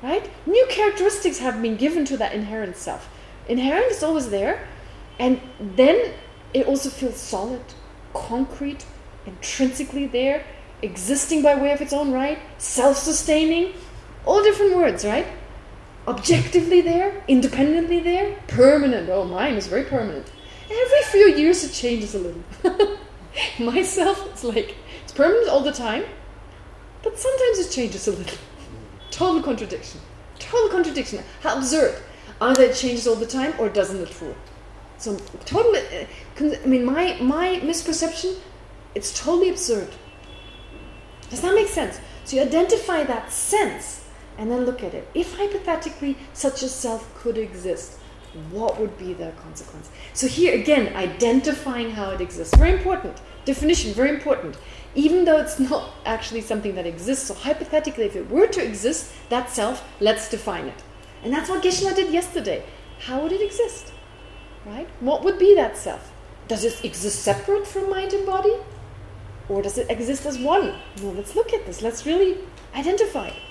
Right? New characteristics have been given to that inherent self. Inherent is always there, and then it also feels solid, concrete, intrinsically there, existing by way of its own right, self-sustaining, all different words, right? Objectively there, independently there, permanent. Oh, mine is very permanent. Every few years it changes a little. [laughs] Myself, it's like, it's permanent all the time, but sometimes it changes a little. Total contradiction. Total contradiction. How absurd. Either it changes all the time or doesn't at all. So totally, uh, I mean, my, my misperception, it's totally absurd. Does that make sense? So you identify that sense and then look at it. If hypothetically such a self could exist, what would be the consequence? So here again, identifying how it exists. Very important. Definition, very important even though it's not actually something that exists. So hypothetically, if it were to exist, that self, let's define it. And that's what Geshe-la did yesterday. How would it exist? Right? What would be that self? Does it exist separate from mind and body? Or does it exist as one? Well, let's look at this. Let's really identify it.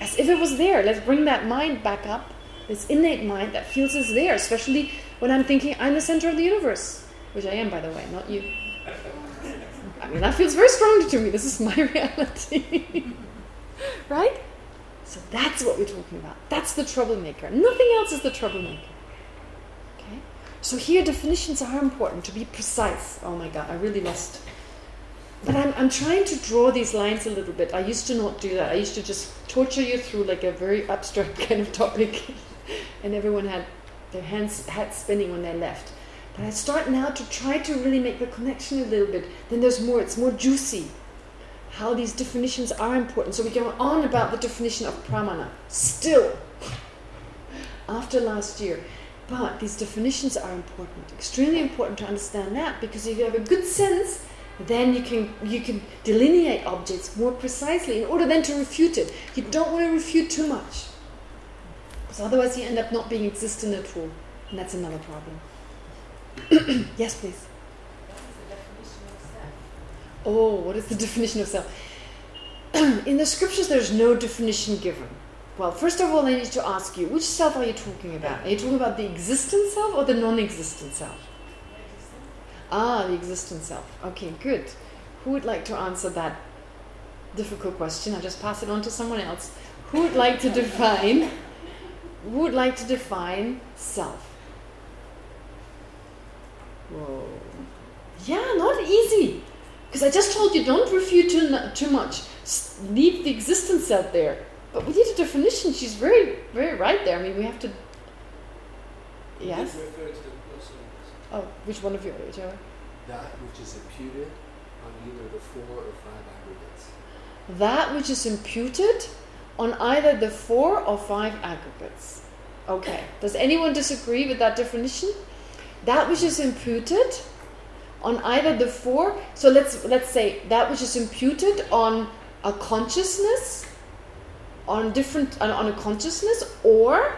As if it was there. Let's bring that mind back up. This innate mind that feels it's there, especially when I'm thinking I'm the center of the universe. Which I am, by the way, not you. I mean, that feels very strongly to me. This is my [laughs] reality. right? So that's what we're talking about. That's the troublemaker. Nothing else is the troublemaker. Okay? So here definitions are important, to be precise. Oh my God, I really lost. But I'm, I'm trying to draw these lines a little bit. I used to not do that. I used to just torture you through like a very abstract [laughs] kind of topic. and everyone had their hands head spinning when they left. But I start now to try to really make the connection a little bit. Then there's more, it's more juicy. How these definitions are important. So we go on about the definition of pramana. Still, after last year. But these definitions are important. Extremely important to understand that. Because if you have a good sense, then you can you can delineate objects more precisely in order then to refute it. You don't want to refute too much. Because otherwise you end up not being existent at all. And that's another problem. [coughs] yes, please. Oh, what is the definition of self? [coughs] In the scriptures, there's no definition given. Well, first of all, I need to ask you, which self are you talking about? Are you talking about the existent self or the non-existent self? Ah, the existent self. Okay, good. Who would like to answer that difficult question? I'll just pass it on to someone else. Who would like to define, who would like to define self? Whoa. Yeah, not easy. Because I just told you, don't refute too, too much. Leave the existence out there. But we need a definition. She's very, very right there. I mean, we have to... Yes? Oh, which one of you, Joe? That which is imputed on either the four or five aggregates. That which is imputed on either the four or five aggregates. Okay. [coughs] Does anyone disagree with that definition? That which is imputed on either the four so let's let's say that which is imputed on a consciousness on different on, on a consciousness or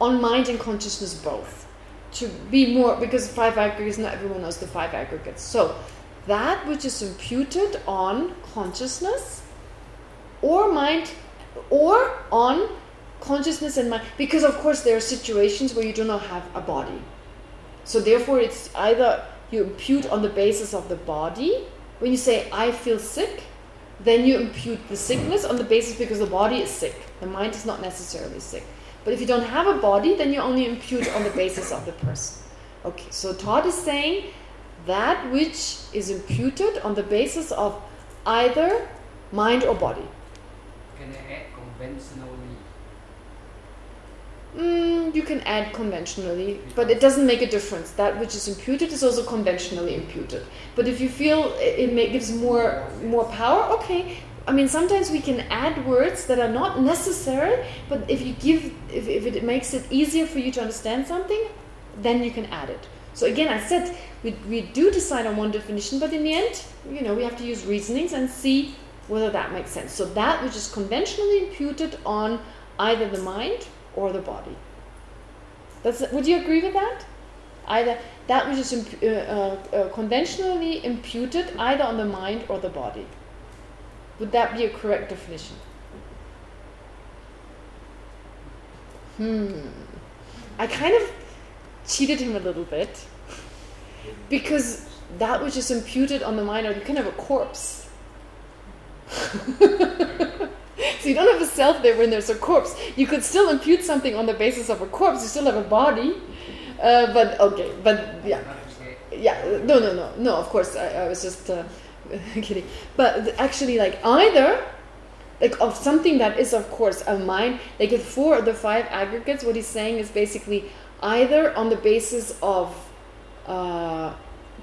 on mind and consciousness both. To be more because five aggregates not everyone knows the five aggregates. So that which is imputed on consciousness or mind or on consciousness and mind because of course there are situations where you do not have a body So therefore, it's either you impute on the basis of the body. When you say, I feel sick, then you impute the sickness on the basis because the body is sick. The mind is not necessarily sick. But if you don't have a body, then you only impute on the basis of the person. Okay, so Todd is saying that which is imputed on the basis of either mind or body. Can I add conventionally? Mm, you can add conventionally, but it doesn't make a difference. That which is imputed is also conventionally imputed. But if you feel it may, gives more more power, okay. I mean, sometimes we can add words that are not necessary, but if you give, if, if it makes it easier for you to understand something, then you can add it. So again, I said we, we do decide on one definition, but in the end, you know, we have to use reasonings and see whether that makes sense. So that which is conventionally imputed on either the mind or the body. That's, would you agree with that? Either that which is imp- uh, uh, uh, conventionally imputed either on the mind or the body. Would that be a correct definition? Hmm. I kind of cheated him a little bit because that which is imputed on the mind are kind of a corpse. [laughs] so you don't have a self there when there's a corpse. You could still impute something on the basis of a corpse. You still have a body, uh, but okay, but yeah, yeah. No, no, no, no. Of course, I, I was just uh, [laughs] kidding. But actually, like either like of something that is, of course, a mind. Like with four of the five aggregates, what he's saying is basically either on the basis of. Uh,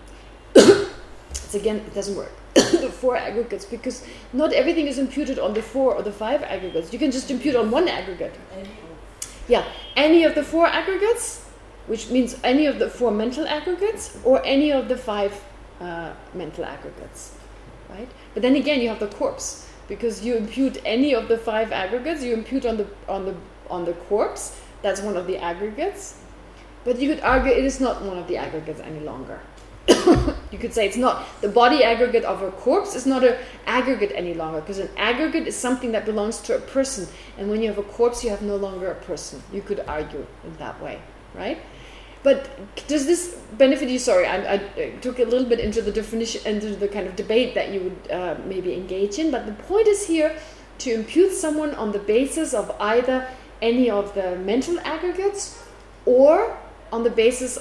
[coughs] it's again, it doesn't work. [coughs] the four aggregates because not everything is imputed on the four or the five aggregates. You can just impute on one aggregate. Yeah, any of the four aggregates, which means any of the four mental aggregates or any of the five uh, mental aggregates, right? But then again, you have the corpse because you impute any of the five aggregates. You impute on the on the on the corpse. That's one of the aggregates. But you could argue it is not one of the aggregates any longer. [coughs] you could say it's not the body aggregate of a corpse is not an aggregate any longer because an aggregate is something that belongs to a person and when you have a corpse you have no longer a person. You could argue in that way right? But does this benefit you? Sorry I, I took a little bit into the definition into the kind of debate that you would uh, maybe engage in but the point is here to impute someone on the basis of either any of the mental aggregates or on the basis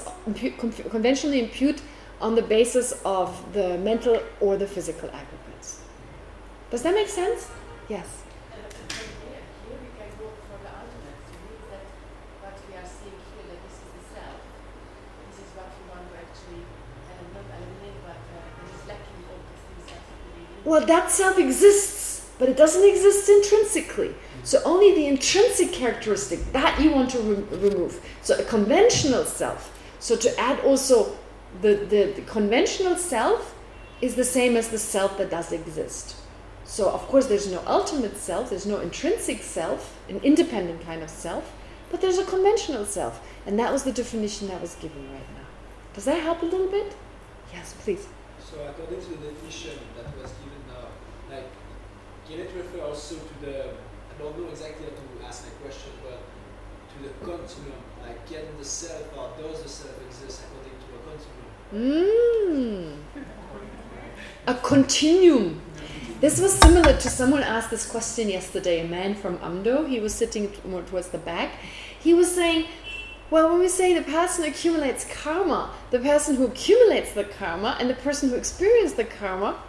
conventionally impute on the basis of the mental or the physical aggregates. Does that make sense? Yes. Well, that self exists, but it doesn't exist intrinsically. So only the intrinsic characteristic that you want to re remove. So a conventional self. So to add also the, the, the, conventional self is the same as the self that does exist. So, of course, there's no ultimate self, there's no intrinsic self, an independent kind of self, but there's a conventional self. And that was the definition that was given right now. Does that help a little bit? Yes, please. So, according to the definition that was given now, like, can it refer also to the, I don't know exactly how to ask my question, but to the continuum, like, can the self or does the self exist according to a continuum? Mm. A continuum. This was similar to someone asked this question yesterday, a man from Amdo. He was sitting more towards the back. He was saying, well, when we say the person accumulates karma, the person who accumulates the karma and the person who experiences the karma,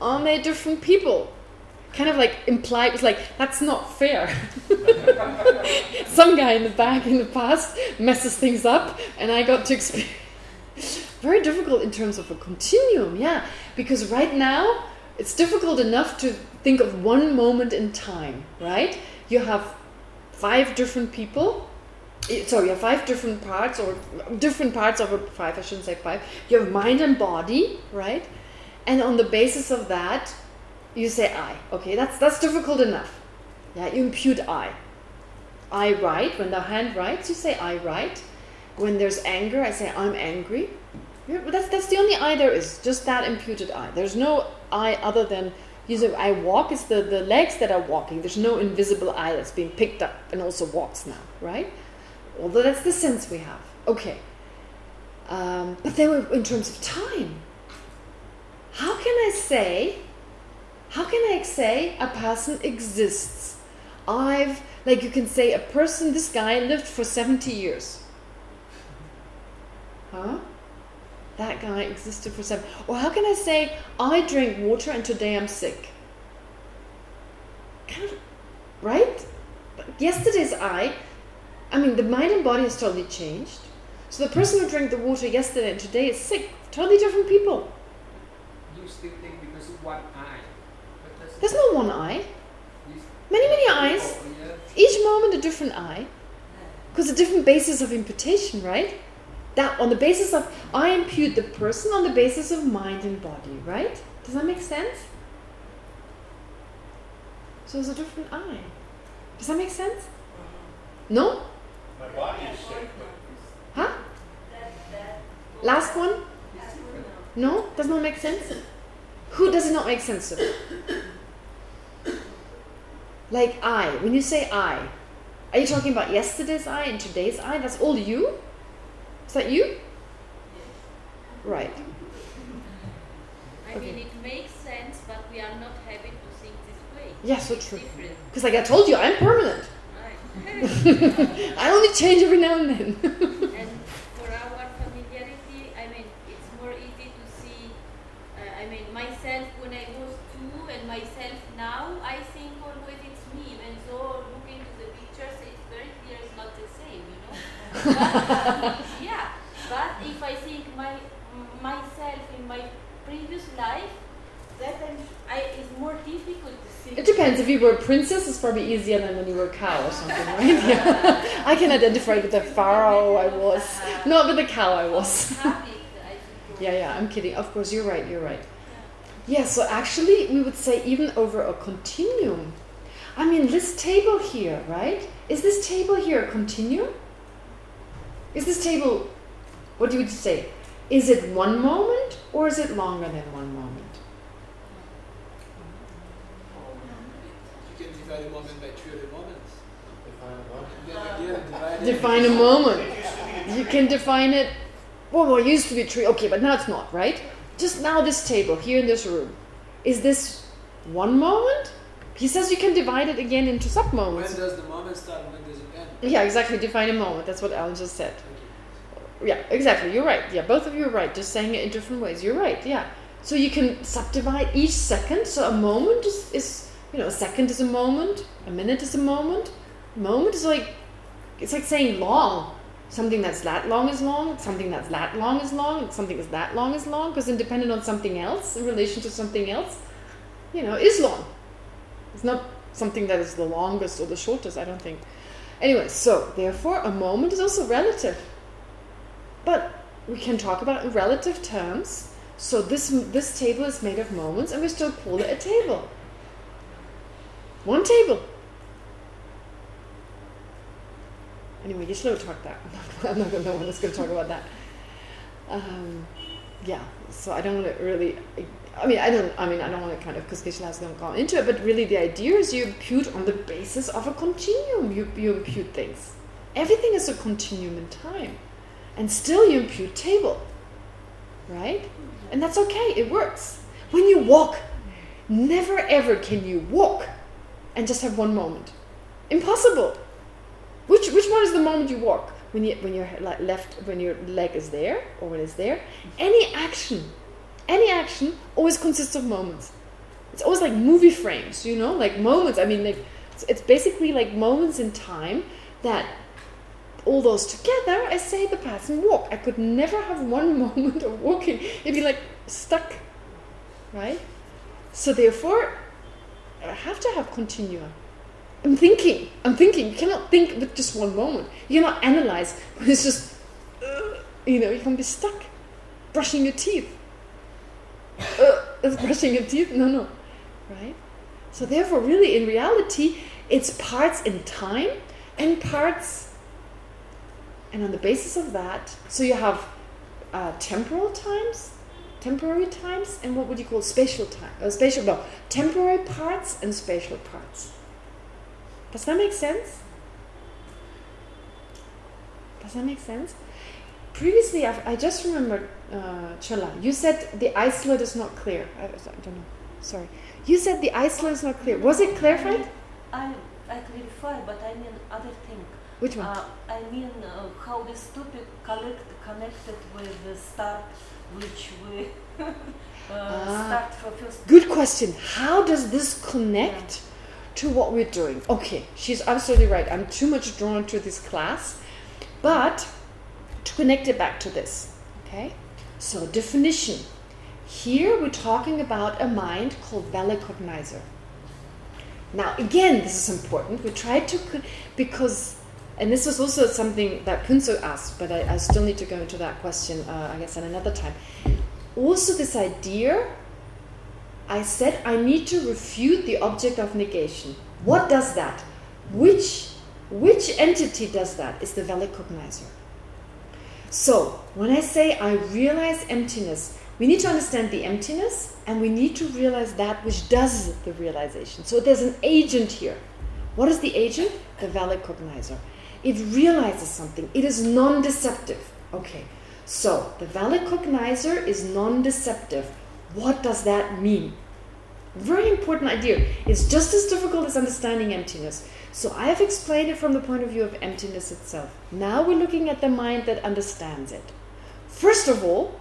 aren't they different people? Kind of like implied, it's like, that's not fair. [laughs] Some guy in the back in the past messes things up and I got to experience very difficult in terms of a continuum, yeah. Because right now, it's difficult enough to think of one moment in time, right? You have five different people. So you have five different parts, or different parts of a five, I shouldn't say five. You have mind and body, right? And on the basis of that, you say I. Okay, that's that's difficult enough. Yeah, you impute I. I write. When the hand writes, you say I write. When there's anger, I say I'm angry. That's that's the only I there is. Just that imputed I. There's no I other than you say I walk it's the, the legs that are walking. There's no invisible I that's being picked up and also walks now, right? Although that's the sense we have. Okay. Um, but then in terms of time. How can I say, how can I say a person exists? I've, like you can say a person, this guy lived for 70 years. Huh? That guy existed for seven. Or how can I say, I drink water and today I'm sick? Kind of, right? Yesterday's I, I mean, the mind and body has totally changed. So the person who drank the water yesterday and today is sick. Totally different people. You still think because of one eye. But There's no one eye. Many, many eyes. Each moment a different eye. Because a different basis of imputation, right? That on the basis of I impute the person on the basis of mind and body, right? Does that make sense? So there's a different I. Does that make sense? No? My body is sick, Huh? Last one? No? Does not make sense? Who does it not make sense to? Like I. When you say I, are you talking about yesterday's I and today's I? That's all you? Is that you? Right. I mean, it makes sense, but we are not having to think this way. Yeah, so true. Because like I told you, I'm permanent. Right. [laughs] I only change every now and then. and for our familiarity, I mean, it's more easy to see, uh, I mean, myself when I was two and myself now, I think always it's me. And so looking to the pictures, it's very clear it's not the same, you know. But [laughs] [laughs] if I think my m- myself in my previous life, that it's more difficult to see. It depends. If you were a princess, it's probably easier than when you were a cow or something, right? [laughs] Yeah. I can identify with the pharaoh I was, not with the cow I was. I. [laughs] Yeah, yeah, I'm kidding. Of course, you're right, you're right. Yeah, so actually, we would say even over a continuum. I mean, this table here, right? Is this table here a continuum? Is this table, what do you say? Is it one moment or is it longer than one moment? You can divide a moment by two other moments. Define a moment. And then again, divide it Define a moment. it used to be You can define it. Well, well, it used to be tree. Okay, but now it's not, right? Just now, this table here in this room, is this one moment? He says you can divide it again into sub-moments. When does the moment start and when does it end? Yeah, exactly. Define a moment. That's what Alan just said. Okay. Yeah, exactly. You're right. Yeah, both of you are right. Just saying it in different ways. You're right. Yeah. So you can subdivide each second. So a moment is, is you know, a second is a moment. A minute is a moment. A moment is like, it's like saying long. Something that's that long is long. Something that's that long is long. Something that's that long is long. Because independent on something else, in relation to something else, you know, is long. It's not something that is the longest or the shortest, I don't think. Anyway, so therefore a moment is also relative. But we can talk about in relative terms. So this this table is made of moments and we still call it a table. One table. Anyway, you slow talk that. [laughs] I'm not the one that's going to talk about that. Um, yeah, so I don't want to really. I mean, I don't. I mean, I don't want to kind of because Geshe has gone into it. But really, the idea is you impute on the basis of a continuum. You you impute things. Everything is a continuum in time, and still you impute table, right? And that's okay. It works. When you walk, never ever can you walk and just have one moment. Impossible. Which which one is the moment you walk? When you when your le- left when your leg is there or when it's there? Any action, any action always consists of moments. It's always like movie frames, you know, like moments. I mean, like it's basically like moments in time that all those together, I say the person walk. I could never have one [laughs] moment of walking. It'd be like stuck, right? So therefore, I have to have continuum. I'm thinking. I'm thinking. You cannot think with just one moment. You cannot analyze [laughs] it's just, uh, you know, you can be stuck. Brushing your teeth. Uh, is [laughs] brushing your teeth? No, no. Right? So therefore, really, in reality, it's parts in time and parts, and on the basis of that, so you have uh, temporal times, temporary times, and what would you call spatial time? Uh, spatial, no, temporary parts and spatial parts. Does that make sense? Does that make sense? previously, I've, I just remembered, uh, Chola, you said the isolate is not clear. I, I don't know. Sorry. You said the isolate is not clear. Was it clarified? I I clarify, but I mean other thing. Which one? Uh, I mean uh, how this topic collect, connected with the start, which we [laughs] uh, Ah. start for first. Good question. How does this connect to what we're doing? Okay, she's absolutely right. I'm too much drawn to this class. But to connect it back to this, okay? So, definition. Here we're talking about a mind called valid cognizer. Now, again, this is important. We try to, because, and this was also something that Punso asked, but I, I still need to go into that question, uh, I guess, at another time. Also, this idea, I said I need to refute the object of negation. What does that? Which, which entity does that? Is the valid cognizer. So, when I say I realize emptiness, we need to understand the emptiness and we need to realize that which does the realization. So there's an agent here. What is the agent? The valid cognizer. It realizes something. It is non-deceptive. Okay, so the valid cognizer is non-deceptive. What does that mean? Very important idea. It's just as difficult as understanding emptiness. So I have explained it from the point of view of emptiness itself. Now we're looking at the mind that understands it. First of all,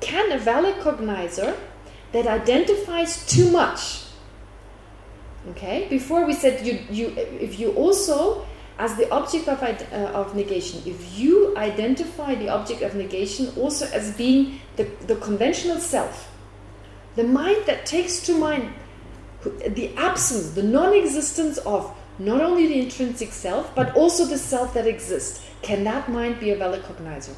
can a valid cognizer that identifies too much, okay, before we said you, you, if you also, as the object of, uh, of negation, if you identify the object of negation also as being the, the conventional self, the mind that takes to mind the absence, the non-existence of not only the intrinsic self, but also the self that exists, can that mind be a valid cognizer?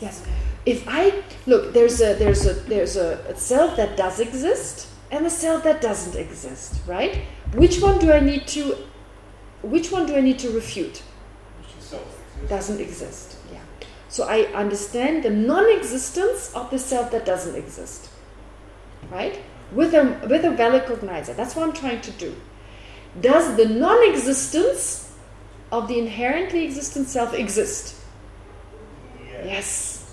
Yes. If I look, there's a there's a there's a self that does exist and a self that doesn't exist, right? Which one do I need to which one do I need to refute? Doesn't exist. Yeah. So I understand the non-existence of the self that doesn't exist. Right? With a with a valid cognizer. That's what I'm trying to do. Does the non-existence of the inherently existent self exist? Yes.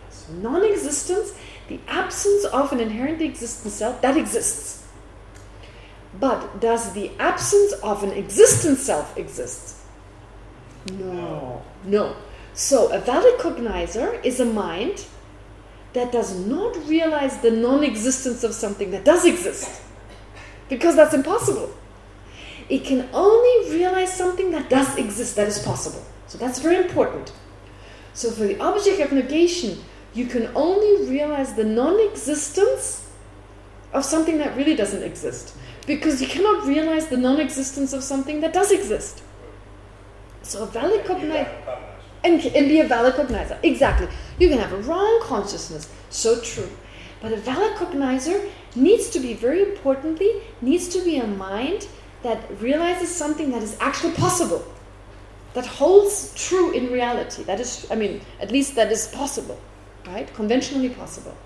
yes. Non-existence, the absence of an inherently existent self, that exists. But does the absence of an existent self exist? No. No. So a valid cognizer is a mind that does not realize the non-existence of something that does exist. Because that's impossible. It can only realize something that does exist, that is possible. So that's very important. So for the object of negation, you can only realize the non-existence of something that really doesn't exist. Because you cannot realize the non-existence of something that does exist. So a valid cognizer... And, and be a valid cognizer. Exactly. You can have a wrong consciousness. So true. But a valid cognizer needs to be, very importantly, needs to be a mind that realizes something that is actually possible that holds true in reality. That is, I mean, at least that is possible, right? Conventionally possible.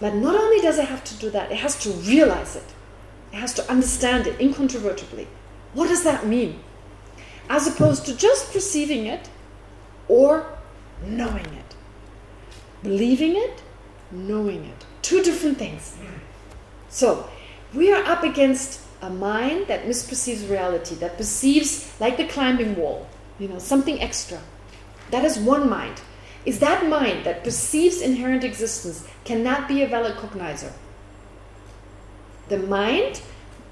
But not only does it have to do that, it has to realize it. It has to understand it incontrovertibly. What does that mean? As opposed to just perceiving it or knowing it. Believing it, knowing it. Two different things. So, we are up against a mind that misperceives reality, that perceives, like the climbing wall, you know, something extra. That is one mind. Is that mind that perceives inherent existence, cannot be a valid cognizer. The mind,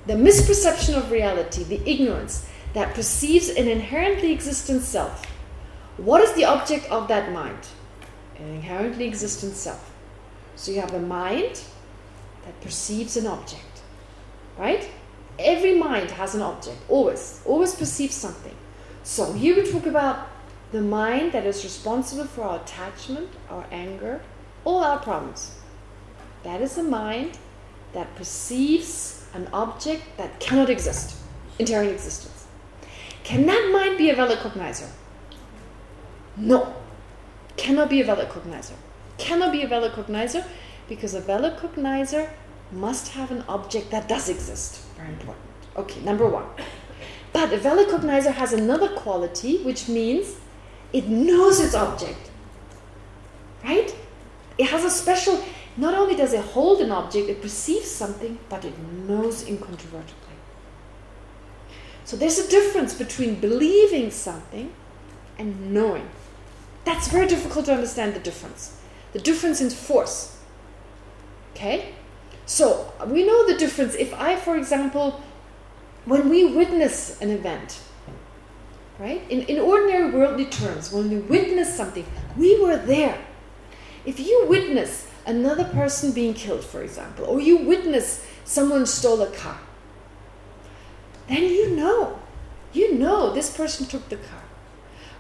the misperception of reality, the ignorance, that perceives an inherently existent self. What is the object of that mind? An inherently existent self. So you have a mind that perceives an object. Right? Every mind has an object, always. Always perceives something. So here we talk about the mind that is responsible for our attachment, our anger, all our problems. That is a mind that perceives an object that cannot exist, inherent existence. Can that mind be a valid cognizer? No. Cannot be a valid cognizer. Cannot be a valid cognizer because a valid cognizer must have an object that does exist. Very important. Okay, number one. But a valid cognizer has another quality, which means It knows its object. Right? It has a special, not only does it hold an object, it perceives something, but it knows incontrovertibly. So there's a difference between believing something and knowing. That's very difficult to understand the difference. The difference in force. Okay? So we know the difference. If I, for example, when we witness an event, right? In, in ordinary worldly terms, when we witness something, we were there. If you witness another person being killed, for example, or you witness someone stole a car, then you know. You know this person took the car.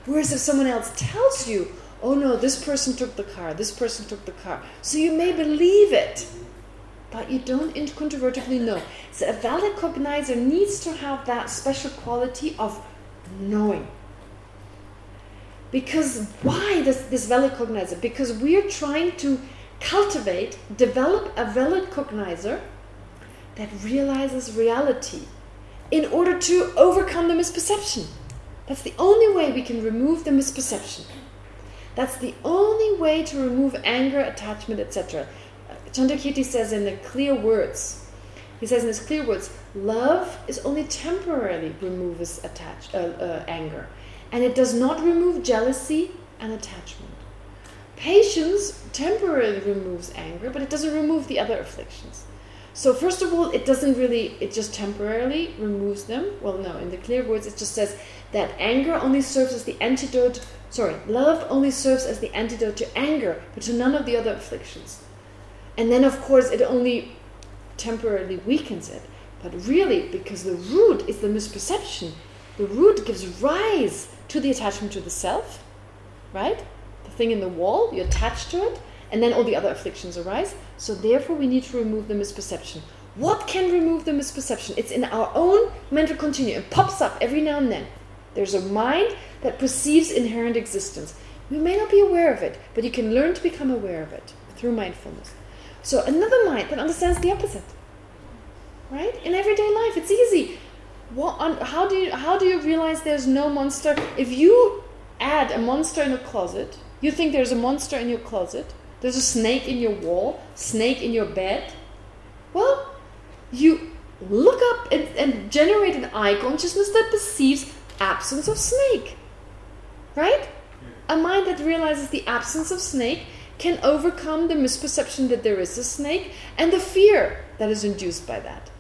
Whereas if someone else tells you, oh no, this person took the car, this person took the car, so you may believe it, but you don't incontrovertibly know. So a valid cognizer needs to have that special quality of knowing. Because why this, this valid cognizer? Because we're trying to cultivate, develop a valid cognizer that realizes reality in order to overcome the misperception. That's the only way we can remove the misperception. That's the only way to remove anger, attachment, etc. Chandrakirti says in the clear words, he says in his clear words, love is only temporarily removes attach, uh, uh, anger. And it does not remove jealousy and attachment. Patience temporarily removes anger, but it doesn't remove the other afflictions. So first of all, it doesn't really, it just temporarily removes them. Well, no, in the clear words, it just says that anger only serves as the antidote, sorry, love only serves as the antidote to anger, but to none of the other afflictions. And then, of course, it only temporarily weakens it. But really, because the root is the misperception, the root gives rise to the attachment to the self, right? The thing in the wall, you attach to it, and then all the other afflictions arise. So therefore we need to remove the misperception. What can remove the misperception? It's in our own mental continuum. It pops up every now and then. There's a mind that perceives inherent existence. We may not be aware of it, but you can learn to become aware of it through mindfulness. So another mind that understands the opposite. Right? In everyday life, it's easy. What, on, how do you how do you realize there's no monster? If you add a monster in a closet, you think there's a monster in your closet, there's a snake in your wall, snake in your bed. Well, you look up and, and generate an eye consciousness that perceives absence of snake. Right? A mind that realizes the absence of snake can overcome the misperception that there is a snake and the fear that is induced by that.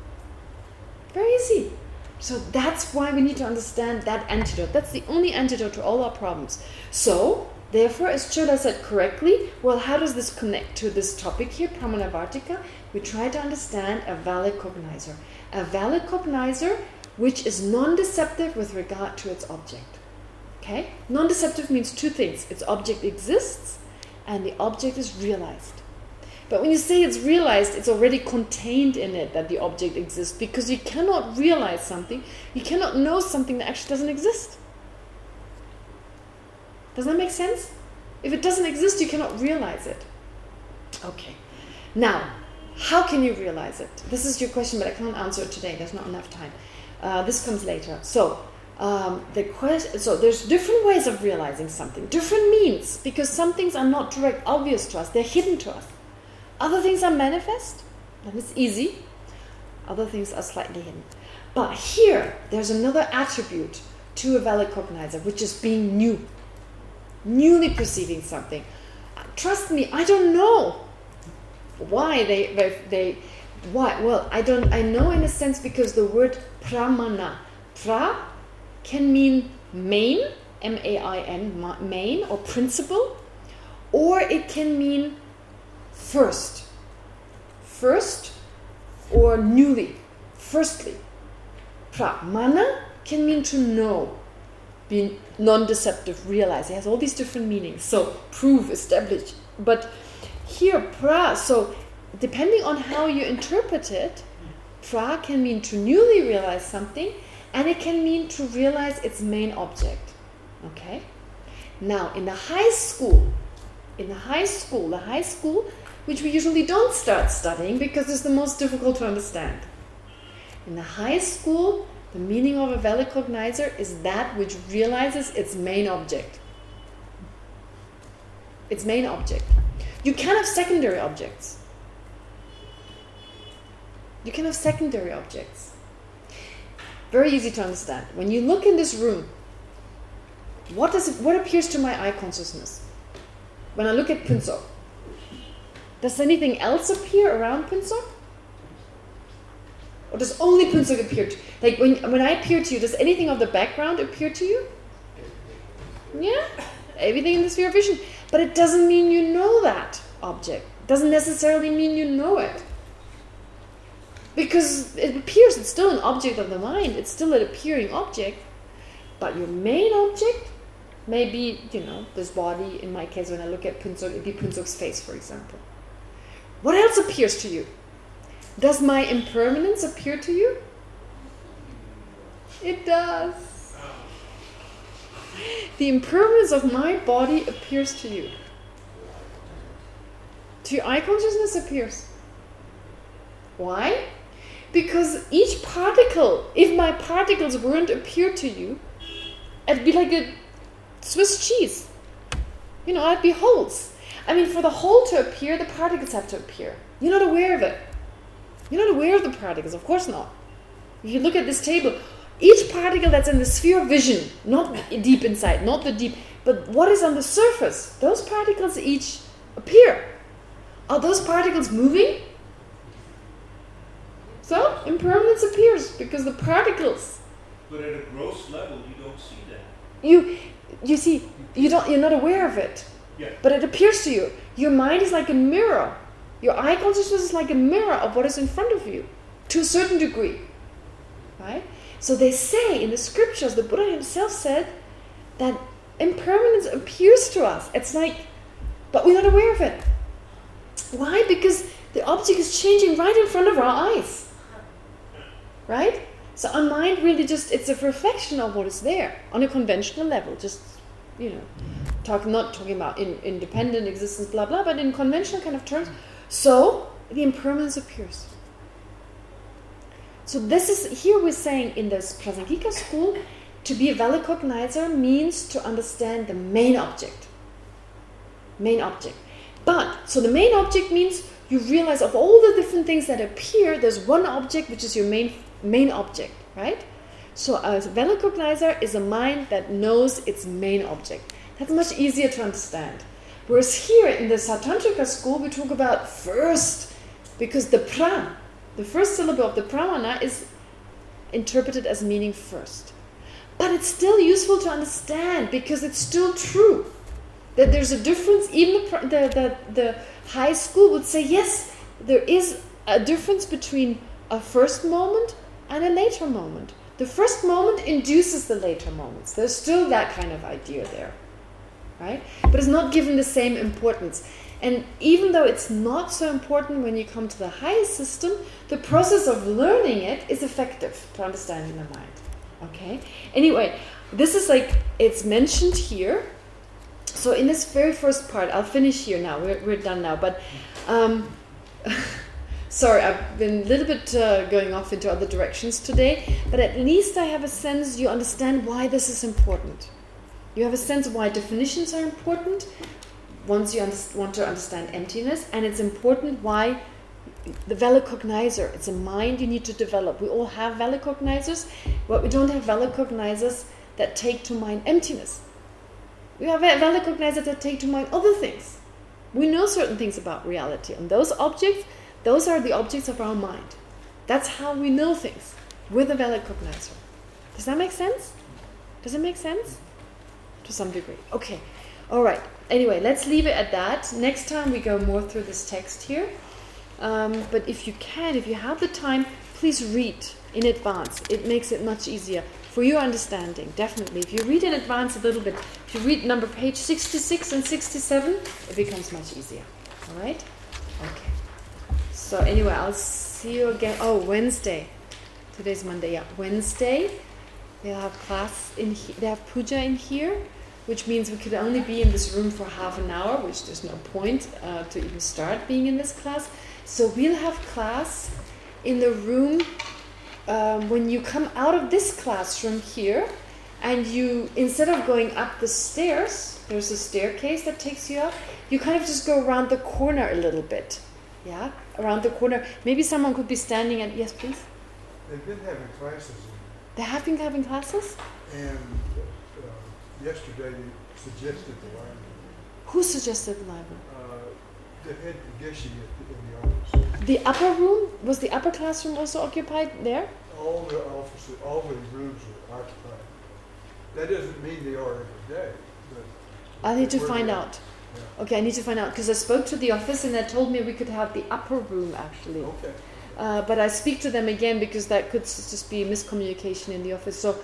Very easy. So that's why we need to understand that antidote. That's the only antidote to all our problems. So, therefore, as Chola said correctly, well, how does this connect to this topic here, Pramanavarttika? We try to understand a valid cognizer. A valid cognizer which is non-deceptive with regard to its object. Okay? Non-deceptive means two things. Its object exists and the object is realized. But when you say it's realized, it's already contained in it that the object exists because you cannot realize something, you cannot know something that actually doesn't exist. Does that make sense? If it doesn't exist, you cannot realize it. Okay. Now, how can you realize it? This is your question, but I can't answer it today. There's not enough time. Uh, this comes later. So, um, the question. So there's different ways of realizing something, different means, because some things are not direct, obvious to us. They're hidden to us. Other things are manifest. Then it's easy. Other things are slightly hidden. But here, there's another attribute to a valid cognizer, which is being new, newly perceiving something. Trust me, I don't know why they they, they why? Well, I don't. I know in a sense because the word pramana, pra can mean main, M-A-I-N, main or principle, or it can mean first, first or newly, firstly. Pramana can mean to know, be non-deceptive, realize. It has all these different meanings. So prove, establish. But here, pra, so depending on how you interpret it, pra can mean to newly realize something, and it can mean to realize its main object. Okay? Now, in the high school, in the high school, the high school, which we usually don't start studying because it's the most difficult to understand. In the high school, the meaning of a valid cognizer is that which realizes its main object. its main object. You can have secondary objects. You can have secondary objects. Very easy to understand. When you look in this room, what does it, what appears to my eye consciousness? When I look at Punsok, does anything else appear around Punsok? Or does only Punsok appear to Like, when, when I appear to you, does anything of the background appear to you? Yeah, everything in the sphere of vision. But it doesn't mean you know that object. It doesn't necessarily mean you know it. Because it appears, it's still an object of the mind. It's still an appearing object. But your main object may be, you know, this body. In my case, when I look at Punsok, it'd be Punsok's face, for example. What else appears to you? Does my impermanence appear to you? It does. The impermanence of my body appears to you. To eye consciousness appears. Why? Because each particle, if my particles weren't appear to you, it'd be like a Swiss cheese. You know, I'd be holes. I mean, for the whole to appear, the particles have to appear. You're not aware of it. You're not aware of the particles, of course not. If you look at this table, each particle that's in the sphere of vision, not deep inside, not the deep, but what is on the surface, those particles each appear. Are those particles moving? So, impermanence appears because the particles. But at a gross level, you don't see that. You, you see, you don't. You're not aware of it. Yeah. But it appears to you. Your mind is like a mirror. Your eye consciousness is like a mirror of what is in front of you, to a certain degree. Right? So they say in the scriptures, the Buddha himself said that impermanence appears to us. It's like, but we're not aware of it. Why? Because the object is changing right in front of our eyes. Right? So our mind really just, it's a reflection of what is there on a conventional level. Just, you know, talk, not talking about in, independent existence, blah, blah, but in conventional kind of terms. So the impermanence appears. So this is, here we're saying in this Prasangika school, to be a valid cognizer means to understand the main object. Main object. But, so the main object means you realize of all the different things that appear, there's one object which is your main main object, right? So a valid cognizer is a mind that knows its main object. That's much easier to understand. Whereas here in the Sautrantika school, we talk about first, because the pra, the first syllable of the pramana is interpreted as meaning first. But it's still useful to understand because it's still true that there's a difference. Even the, the, the, the high school would say, yes, there is a difference between a first moment and a later moment. The first moment induces the later moments. There's still that kind of idea there. Right? But it's not given the same importance. And even though it's not so important when you come to the highest system, the process of learning it is effective for understanding the mind. Okay? Anyway, this is like, it's mentioned here. So in this very first part, I'll finish here now. We're, we're done now. But, um, [laughs] sorry, I've been a little bit uh, going off into other directions today. But at least I have a sense you understand why this is important. You have a sense of why definitions are important once you want to understand emptiness. And it's important why the valid cognizer, it's a mind you need to develop. We all have valid cognizers, but we don't have valid cognizers that take to mind emptiness. We have valid cognizers that take to mind other things. We know certain things about reality. And those objects, those are the objects of our mind. That's how we know things, with a valid cognizer. Does that make sense? Does it make sense? To some degree. Okay. All right. Anyway, let's leave it at that. Next time we go more through this text here. Um, but if you can, if you have the time, please read in advance. It makes it much easier for your understanding, definitely. If you read in advance a little bit, if you read number page 66 and 67, it becomes much easier. All right? So anyway, I'll see you again. Oh, Wednesday. Today's Monday, yeah. Wednesday, they'll have class in They have puja in here which means we could only be in this room for half an hour, which there's no point uh, to even start being in this class. So we'll have class in the room um, when you come out of this classroom here. and you instead of going up the stairs, there's a staircase that takes you up. You kind of just go around the corner a little bit, yeah, around the corner. Maybe someone could be standing and... yes, please. They've been having classes, They have been having classes. and uh, yesterday they suggested the library. Who suggested the library? Uh, the head Geshe at the, in the office. The upper room was the upper classroom also occupied there. All the offices, all the rooms are occupied. That doesn't mean they are every day, but. I need to find out. Okay, I need to find out because I spoke to the office and they told me we could have the upper room actually. Okay. Uh, but I speak to them again because that could just be miscommunication in the office. So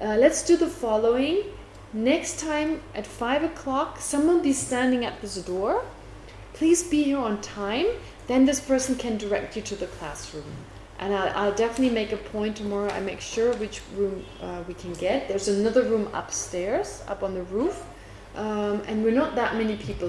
uh, let's do the following. Next time at 5 o'clock, someone be standing at this door. Please be here on time. Then this person can direct you to the classroom. And I'll, I'll definitely make a point tomorrow. I make sure which room uh, we can get. There's another room upstairs, up on the roof. Um, and we're not that many people